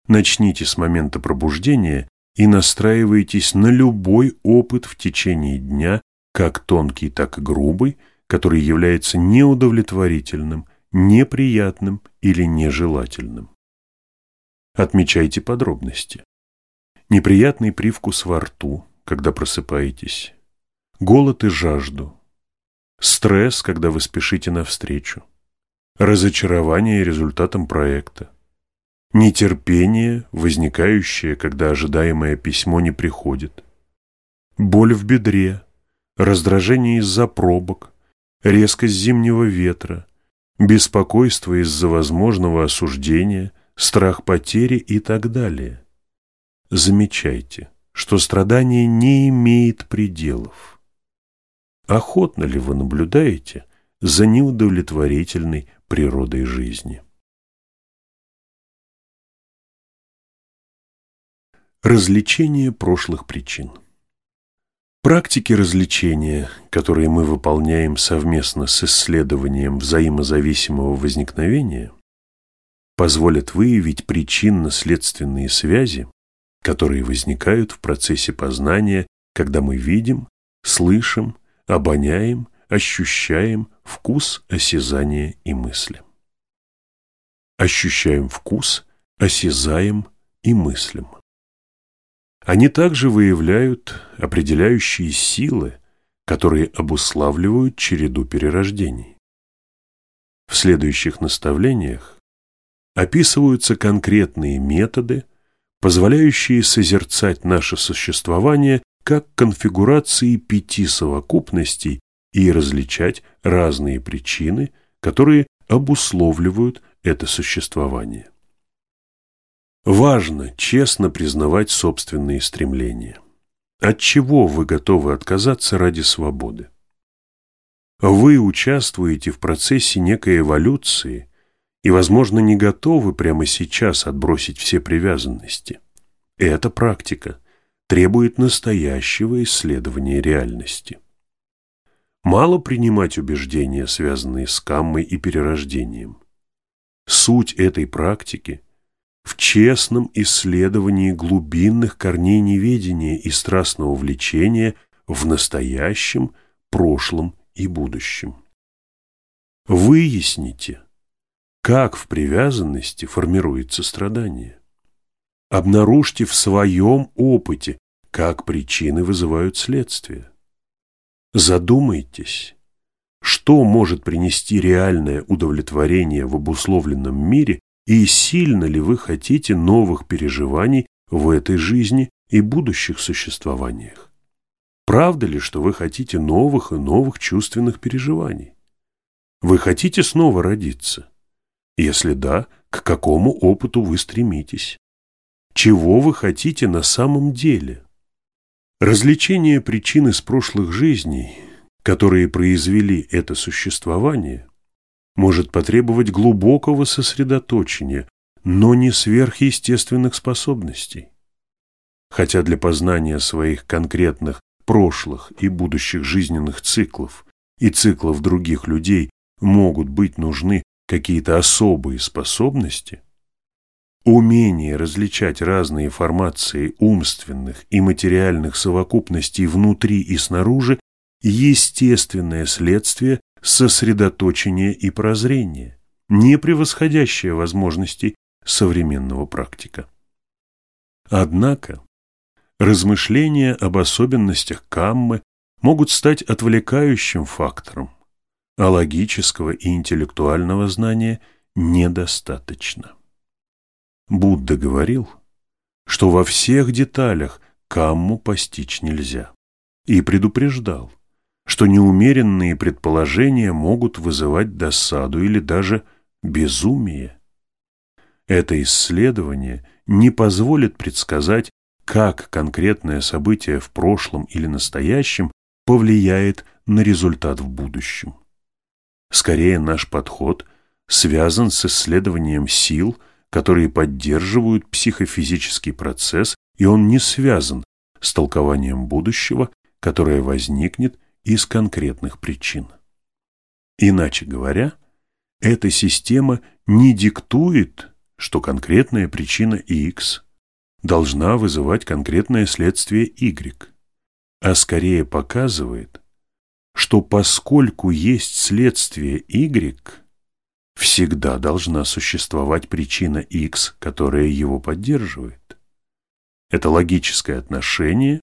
Начните с момента пробуждения и настраиваетесь на любой опыт в течение дня, как тонкий, так и грубый, который является неудовлетворительным, неприятным или нежелательным. Отмечайте подробности. Неприятный привкус во рту, когда просыпаетесь, голод и жажду, стресс, когда вы спешите навстречу, разочарование результатом проекта, нетерпение, возникающее, когда ожидаемое письмо не приходит, боль в бедре, раздражение из-за пробок, резкость зимнего ветра, беспокойство из-за возможного осуждения, страх потери и так далее. Замечайте, что страдание не имеет пределов. Охотно ли вы наблюдаете за неудовлетворительной природой жизни? Развлечение прошлых причин Практики развлечения, которые мы выполняем совместно с исследованием взаимозависимого возникновения, позволят выявить причинно-следственные связи, которые возникают в процессе познания, когда мы видим, слышим, обоняем, ощущаем вкус, осязание и мысли. Ощущаем вкус, осязаем и мыслим. Они также выявляют определяющие силы, которые обуславливают череду перерождений. В следующих наставлениях описываются конкретные методы, позволяющие созерцать наше существование как конфигурации пяти совокупностей и различать разные причины, которые обусловливают это существование. Важно честно признавать собственные стремления. От чего вы готовы отказаться ради свободы? Вы участвуете в процессе некой эволюции и, возможно, не готовы прямо сейчас отбросить все привязанности. Эта практика требует настоящего исследования реальности. Мало принимать убеждения, связанные с каммой и перерождением. Суть этой практики в честном исследовании глубинных корней неведения и страстного влечения в настоящем, прошлом и будущем. Выясните, как в привязанности формируется страдание. Обнаружьте в своем опыте, как причины вызывают следствие. Задумайтесь, что может принести реальное удовлетворение в обусловленном мире и сильно ли вы хотите новых переживаний в этой жизни и будущих существованиях? Правда ли, что вы хотите новых и новых чувственных переживаний? Вы хотите снова родиться? Если да, к какому опыту вы стремитесь? Чего вы хотите на самом деле? Развлечение причин из прошлых жизней, которые произвели это существование, может потребовать глубокого сосредоточения, но не сверхъестественных способностей. Хотя для познания своих конкретных прошлых и будущих жизненных циклов и циклов других людей могут быть нужны какие-то особые способности, умение различать разные формации умственных и материальных совокупностей внутри и снаружи – естественное следствие сосредоточение и прозрение, не превосходящее возможностей современного практика. Однако размышления об особенностях каммы могут стать отвлекающим фактором, а логического и интеллектуального знания недостаточно. Будда говорил, что во всех деталях камму постичь нельзя, и предупреждал – что неумеренные предположения могут вызывать досаду или даже безумие. Это исследование не позволит предсказать, как конкретное событие в прошлом или настоящем повлияет на результат в будущем. Скорее, наш подход связан с исследованием сил, которые поддерживают психофизический процесс, и он не связан с толкованием будущего, которое возникнет из конкретных причин. Иначе говоря, эта система не диктует, что конкретная причина X должна вызывать конкретное следствие Y, а скорее показывает, что поскольку есть следствие Y, всегда должна существовать причина X, которая его поддерживает. Это логическое отношение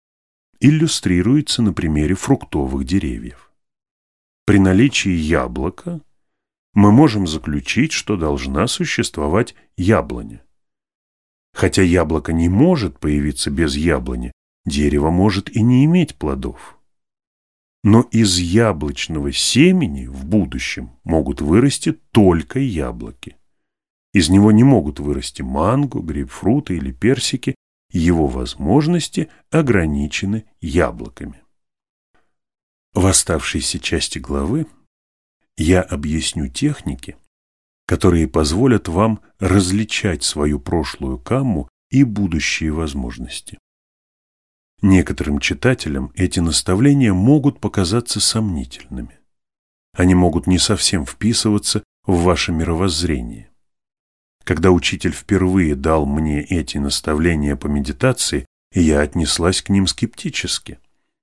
иллюстрируется на примере фруктовых деревьев. При наличии яблока мы можем заключить, что должна существовать яблоня. Хотя яблоко не может появиться без яблони, дерево может и не иметь плодов. Но из яблочного семени в будущем могут вырасти только яблоки. Из него не могут вырасти манго, грейпфруты или персики, его возможности ограничены яблоками. В оставшейся части главы я объясню техники, которые позволят вам различать свою прошлую камму и будущие возможности. Некоторым читателям эти наставления могут показаться сомнительными. Они могут не совсем вписываться в ваше мировоззрение. Когда учитель впервые дал мне эти наставления по медитации, я отнеслась к ним скептически.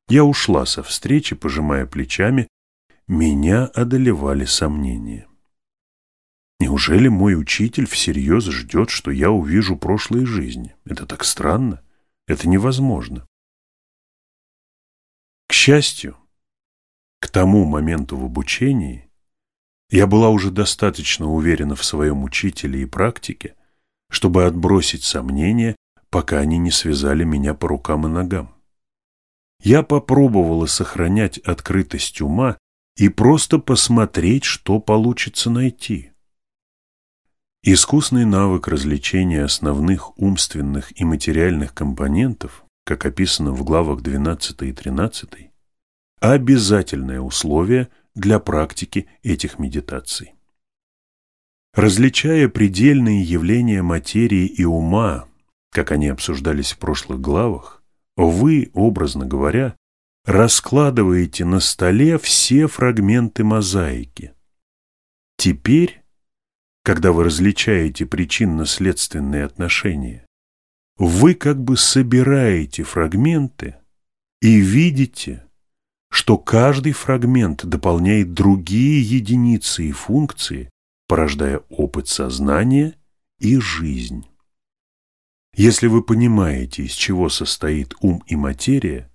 Я ушла со встречи, пожимая плечами, меня одолевали сомнения. Неужели мой учитель всерьез ждет, что я увижу прошлые жизни? Это так странно. Это невозможно. К счастью, к тому моменту в обучении я была уже достаточно уверена в своем учителе и практике, чтобы отбросить сомнения, пока они не связали меня по рукам и ногам. Я попробовала сохранять открытость ума и просто посмотреть, что получится найти. Искусный навык развлечения основных умственных и материальных компонентов, как описано в главах 12 и 13, обязательное условие для практики этих медитаций. Различая предельные явления материи и ума, как они обсуждались в прошлых главах, вы, образно говоря, раскладываете на столе все фрагменты мозаики. Теперь когда вы различаете причинно-следственные отношения, вы как бы собираете фрагменты и видите, что каждый фрагмент дополняет другие единицы и функции, порождая опыт сознания и жизнь. Если вы понимаете, из чего состоит ум и материя,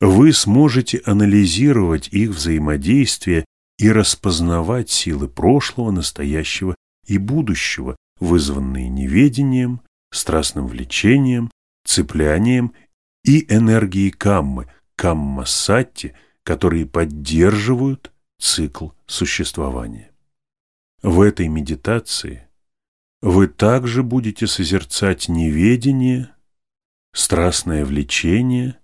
вы сможете анализировать их взаимодействие и распознавать силы прошлого, настоящего и будущего, вызванные неведением, страстным влечением, цеплянием и энергией каммы, камма-сатти, которые поддерживают цикл существования. В этой медитации вы также будете созерцать неведение, страстное влечение,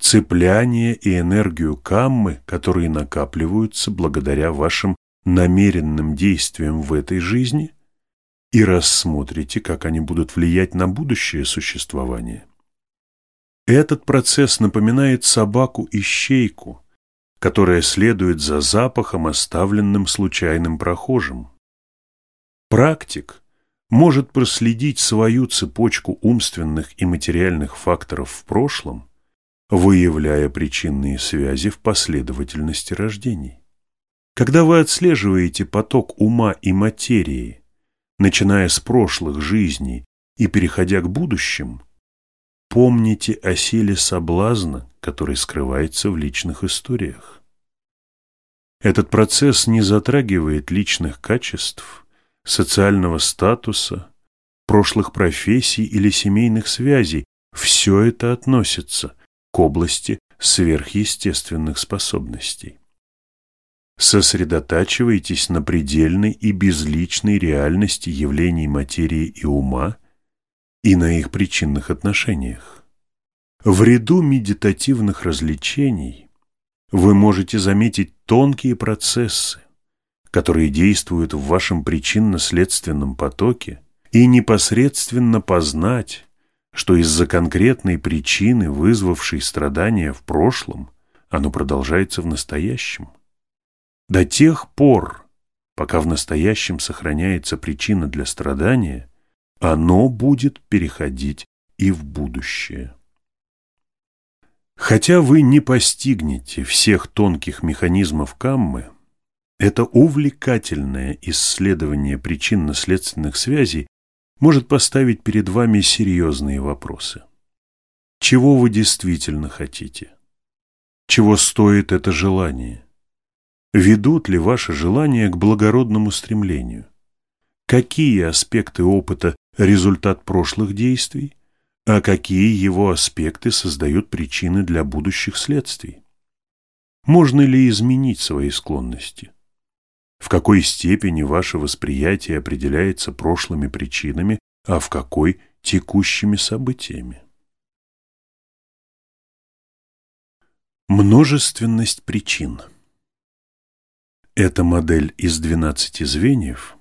цепляние и энергию каммы, которые накапливаются благодаря вашим намеренным действием в этой жизни и рассмотрите, как они будут влиять на будущее существование. Этот процесс напоминает собаку-ищейку, которая следует за запахом, оставленным случайным прохожим. Практик может проследить свою цепочку умственных и материальных факторов в прошлом, выявляя причинные связи в последовательности рождений. Когда вы отслеживаете поток ума и материи, начиная с прошлых жизней и переходя к будущим, помните о силе соблазна, который скрывается в личных историях. Этот процесс не затрагивает личных качеств, социального статуса, прошлых профессий или семейных связей. Все это относится к области сверхъестественных способностей. Сосредотачивайтесь на предельной и безличной реальности явлений материи и ума и на их причинных отношениях. В ряду медитативных развлечений вы можете заметить тонкие процессы, которые действуют в вашем причинно-следственном потоке, и непосредственно познать, что из-за конкретной причины, вызвавшей страдания в прошлом, оно продолжается в настоящем. До тех пор, пока в настоящем сохраняется причина для страдания, оно будет переходить и в будущее. Хотя вы не постигнете всех тонких механизмов каммы, это увлекательное исследование причинно-следственных связей может поставить перед вами серьезные вопросы. Чего вы действительно хотите? Чего стоит это желание? Ведут ли ваши желания к благородному стремлению? Какие аспекты опыта – результат прошлых действий, а какие его аспекты создают причины для будущих следствий? Можно ли изменить свои склонности? в какой степени ваше восприятие определяется прошлыми причинами, а в какой – текущими событиями. Множественность причин Эта модель из 12 звеньев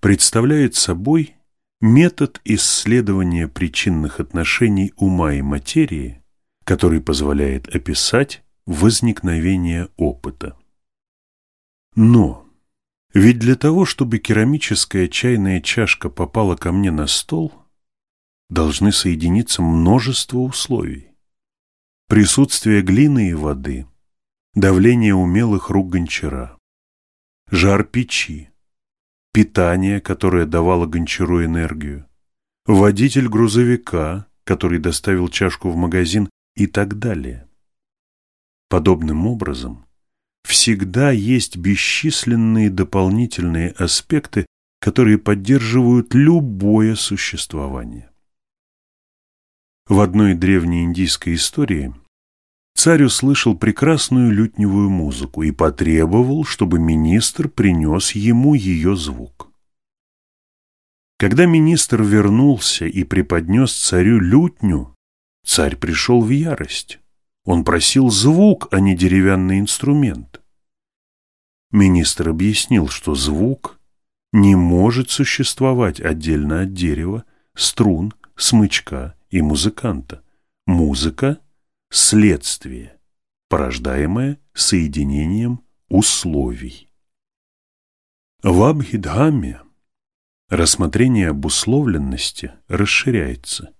представляет собой метод исследования причинных отношений ума и материи, который позволяет описать возникновение опыта. Но ведь для того, чтобы керамическая чайная чашка попала ко мне на стол, должны соединиться множество условий. Присутствие глины и воды, давление умелых рук гончара, жар печи, питание, которое давало гончару энергию, водитель грузовика, который доставил чашку в магазин и так далее. Подобным образом, всегда есть бесчисленные дополнительные аспекты, которые поддерживают любое существование. В одной древней индийской истории царь услышал прекрасную лютневую музыку и потребовал, чтобы министр принес ему ее звук. Когда министр вернулся и преподнес царю лютню, царь пришел в ярость. Он просил звук, а не деревянный инструмент. Министр объяснил, что звук не может существовать отдельно от дерева, струн, смычка и музыканта. Музыка – следствие, порождаемое соединением условий. В Абхидхаме рассмотрение обусловленности расширяется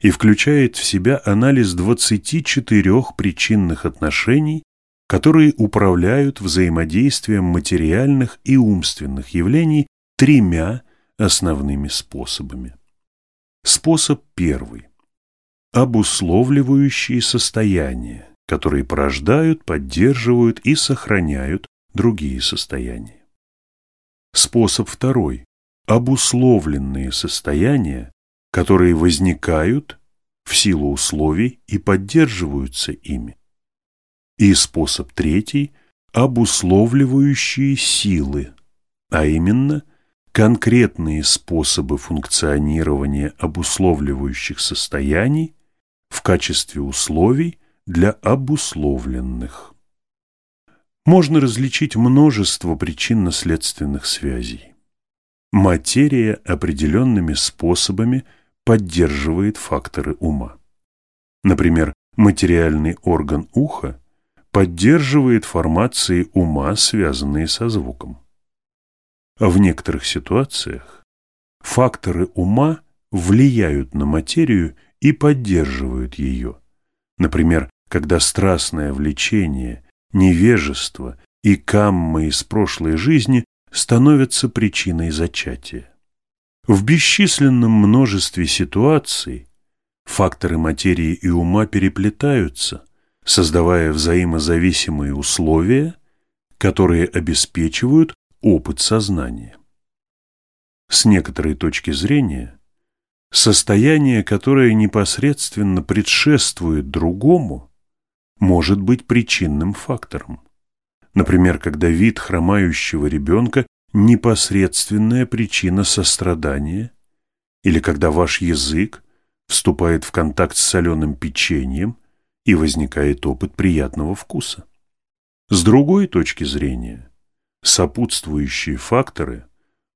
и включает в себя анализ 24 причинных отношений, которые управляют взаимодействием материальных и умственных явлений тремя основными способами. Способ первый. Обусловливающие состояния, которые порождают, поддерживают и сохраняют другие состояния. Способ второй. Обусловленные состояния, которые возникают в силу условий и поддерживаются ими. И способ третий – обусловливающие силы, а именно конкретные способы функционирования обусловливающих состояний в качестве условий для обусловленных. Можно различить множество причинно-следственных связей. Материя определенными способами поддерживает факторы ума. Например, материальный орган уха поддерживает формации ума, связанные со звуком. В некоторых ситуациях факторы ума влияют на материю и поддерживают ее. Например, когда страстное влечение, невежество и камма из прошлой жизни становятся причиной зачатия. В бесчисленном множестве ситуаций факторы материи и ума переплетаются, создавая взаимозависимые условия, которые обеспечивают опыт сознания. С некоторой точки зрения, состояние, которое непосредственно предшествует другому, может быть причинным фактором. Например, когда вид хромающего ребенка – непосредственная причина сострадания, или когда ваш язык вступает в контакт с соленым печеньем и возникает опыт приятного вкуса. С другой точки зрения – Сопутствующие факторы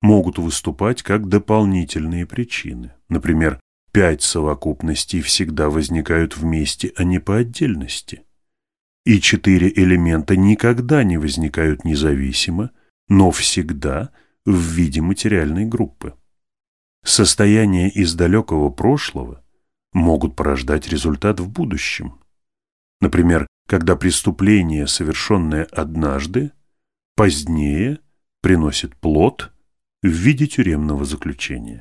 могут выступать как дополнительные причины. Например, пять совокупностей всегда возникают вместе, а не по отдельности. И четыре элемента никогда не возникают независимо, но всегда в виде материальной группы. Состояния из далекого прошлого могут порождать результат в будущем. Например, когда преступление, совершенное однажды, позднее приносит плод в виде тюремного заключения.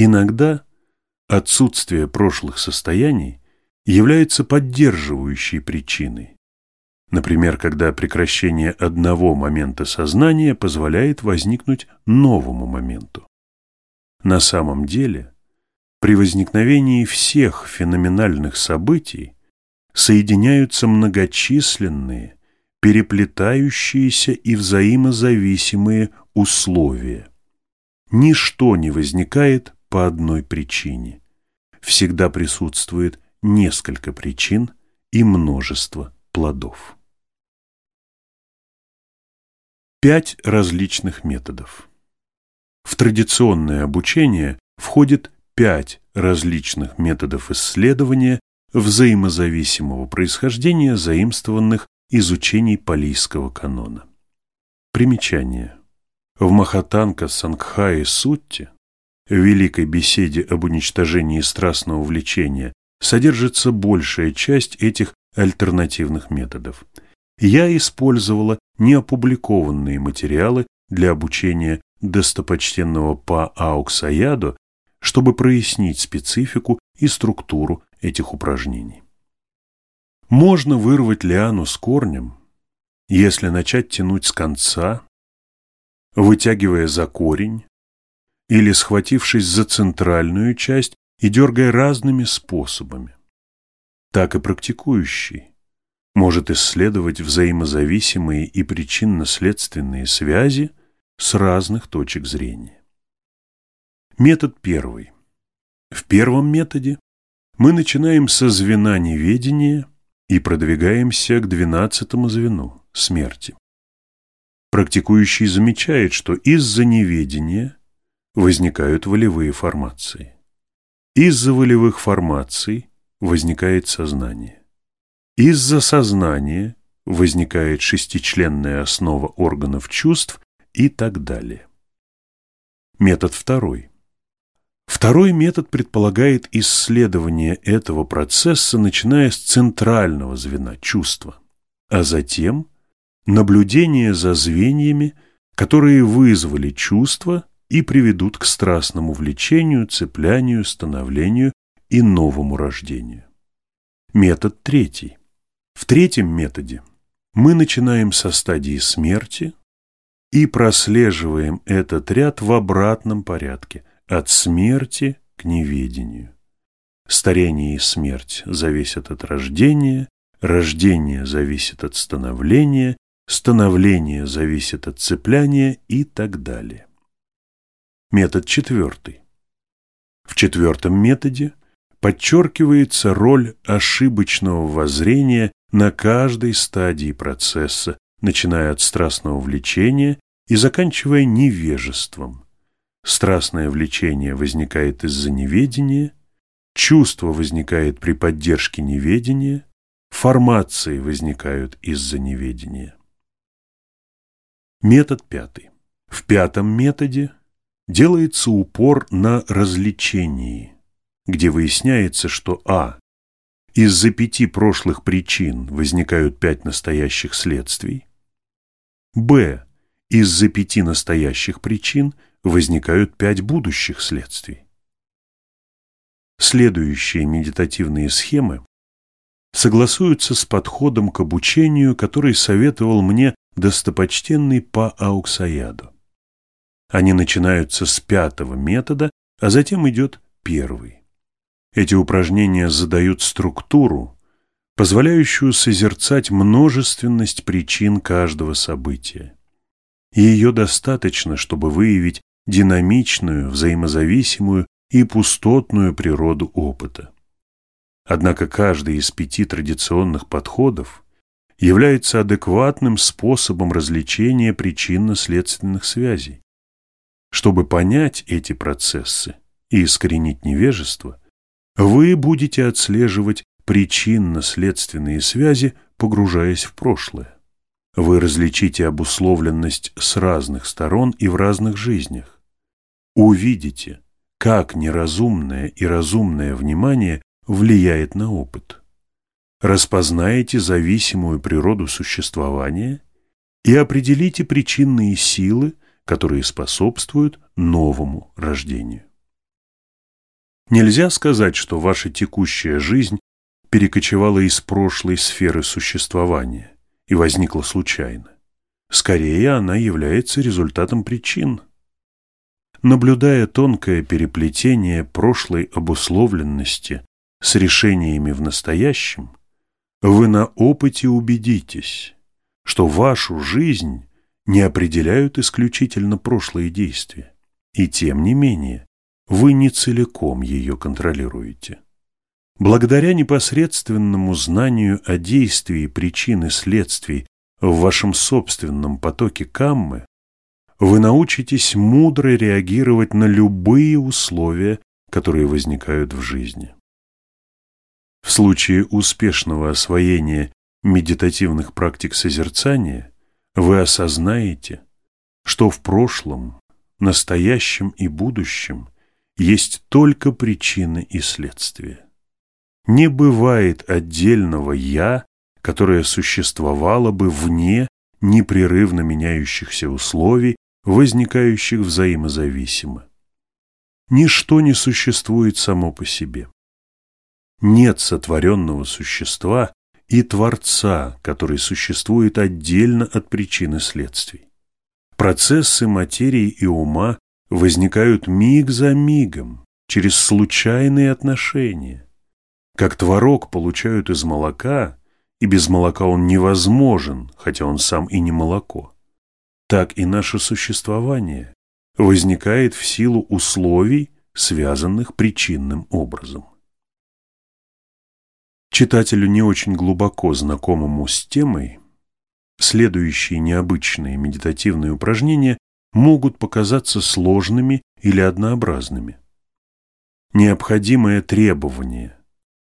Иногда отсутствие прошлых состояний является поддерживающей причиной. Например, когда прекращение одного момента сознания позволяет возникнуть новому моменту. На самом деле, при возникновении всех феноменальных событий соединяются многочисленные переплетающиеся и взаимозависимые условия. Ничто не возникает по одной причине. Всегда присутствует несколько причин и множество плодов. Пять различных методов. В традиционное обучение входит пять различных методов исследования взаимозависимого происхождения заимствованных из учений палийского канона. Примечание. В Махатанка Сангхае Сутте, в великой беседе об уничтожении страстного влечения, содержится большая часть этих альтернативных методов. Я использовала неопубликованные материалы для обучения достопочтенного Па Ауксаядо, чтобы прояснить специфику и структуру этих упражнений. Можно вырвать лиану с корнем, если начать тянуть с конца, вытягивая за корень, или схватившись за центральную часть и дергая разными способами. Так и практикующий может исследовать взаимозависимые и причинно-следственные связи с разных точек зрения. Метод первый. В первом методе мы начинаем со звена неведения и продвигаемся к двенадцатому звену – смерти. Практикующий замечает, что из-за неведения возникают волевые формации. Из-за волевых формаций возникает сознание. Из-за сознания возникает шестичленная основа органов чувств и так далее. Метод второй. Второй метод предполагает исследование этого процесса, начиная с центрального звена чувства, а затем наблюдение за звеньями, которые вызвали чувство и приведут к страстному влечению, цеплянию, становлению и новому рождению. Метод третий. В третьем методе мы начинаем со стадии смерти и прослеживаем этот ряд в обратном порядке, от смерти к неведению. Старение и смерть зависят от рождения, рождение зависит от становления, становление зависит от цепляния и так далее. Метод четвертый. В четвертом методе подчеркивается роль ошибочного воззрения на каждой стадии процесса, начиная от страстного влечения и заканчивая невежеством. Страстное влечение возникает из-за неведения, чувство возникает при поддержке неведения, формации возникают из-за неведения. Метод пятый. В пятом методе делается упор на развлечении, где выясняется, что а. Из-за пяти прошлых причин возникают пять настоящих следствий, б. Из-за пяти настоящих причин возникают пять будущих следствий. Следующие медитативные схемы согласуются с подходом к обучению, который советовал мне достопочтенный Па Ауксаяду. Они начинаются с пятого метода, а затем идет первый. Эти упражнения задают структуру, позволяющую созерцать множественность причин каждого события. И ее достаточно, чтобы выявить динамичную, взаимозависимую и пустотную природу опыта. Однако каждый из пяти традиционных подходов является адекватным способом развлечения причинно-следственных связей. Чтобы понять эти процессы и искоренить невежество, вы будете отслеживать причинно-следственные связи, погружаясь в прошлое. Вы различите обусловленность с разных сторон и в разных жизнях. Увидите, как неразумное и разумное внимание влияет на опыт. Распознаете зависимую природу существования и определите причинные силы, которые способствуют новому рождению. Нельзя сказать, что ваша текущая жизнь перекочевала из прошлой сферы существования и возникла случайно. Скорее, она является результатом причин. Наблюдая тонкое переплетение прошлой обусловленности с решениями в настоящем, вы на опыте убедитесь, что вашу жизнь не определяют исключительно прошлые действия, и тем не менее вы не целиком ее контролируете. Благодаря непосредственному знанию о действии причин и следствий в вашем собственном потоке каммы, вы научитесь мудро реагировать на любые условия, которые возникают в жизни. В случае успешного освоения медитативных практик созерцания вы осознаете, что в прошлом, настоящем и будущем есть только причины и следствия. Не бывает отдельного «я», которое существовало бы вне непрерывно меняющихся условий, возникающих взаимозависимо. Ничто не существует само по себе. Нет сотворенного существа и Творца, который существует отдельно от причин и следствий. Процессы материи и ума возникают миг за мигом, через случайные отношения. Как творог получают из молока, и без молока он невозможен, хотя он сам и не молоко, так и наше существование возникает в силу условий, связанных причинным образом. Читателю не очень глубоко знакомому с темой, следующие необычные медитативные упражнения могут показаться сложными или однообразными. Необходимое требование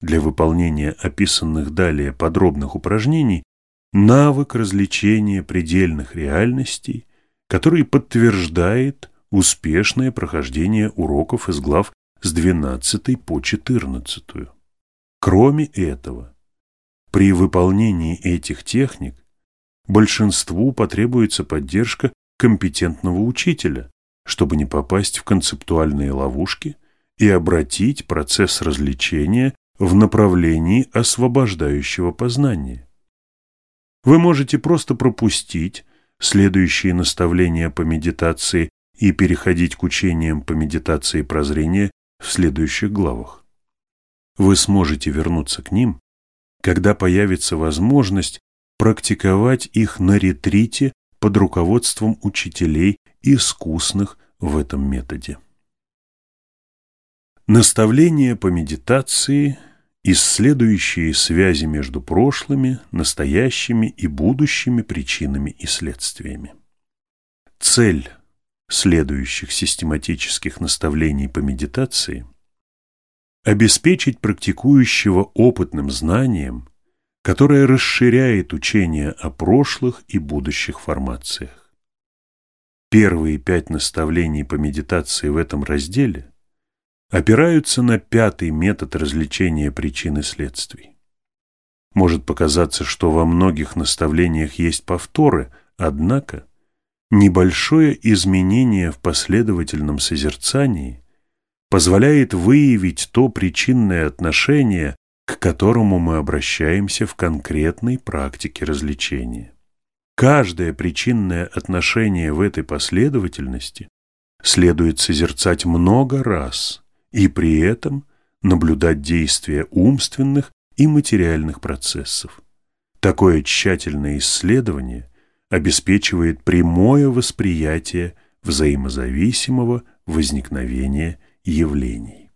для выполнения описанных далее подробных упражнений – навык развлечения предельных реальностей, который подтверждает успешное прохождение уроков из глав с 12 по 14. Кроме этого, при выполнении этих техник большинству потребуется поддержка компетентного учителя, чтобы не попасть в концептуальные ловушки и обратить процесс развлечения в направлении освобождающего познания. Вы можете просто пропустить следующие наставления по медитации и переходить к учениям по медитации прозрения в следующих главах. Вы сможете вернуться к ним, когда появится возможность практиковать их на ретрите под руководством учителей, искусных в этом методе. Наставления по медитации, исследующие связи между прошлыми, настоящими и будущими причинами и следствиями. Цель следующих систематических наставлений по медитации – обеспечить практикующего опытным знанием, которое расширяет учение о прошлых и будущих формациях. Первые пять наставлений по медитации в этом разделе опираются на пятый метод развлечения причин и следствий. Может показаться, что во многих наставлениях есть повторы, однако небольшое изменение в последовательном созерцании – позволяет выявить то причинное отношение, к которому мы обращаемся в конкретной практике развлечения. Каждое причинное отношение в этой последовательности следует созерцать много раз и при этом наблюдать действия умственных и материальных процессов. Такое тщательное исследование обеспечивает прямое восприятие взаимозависимого возникновения явлений.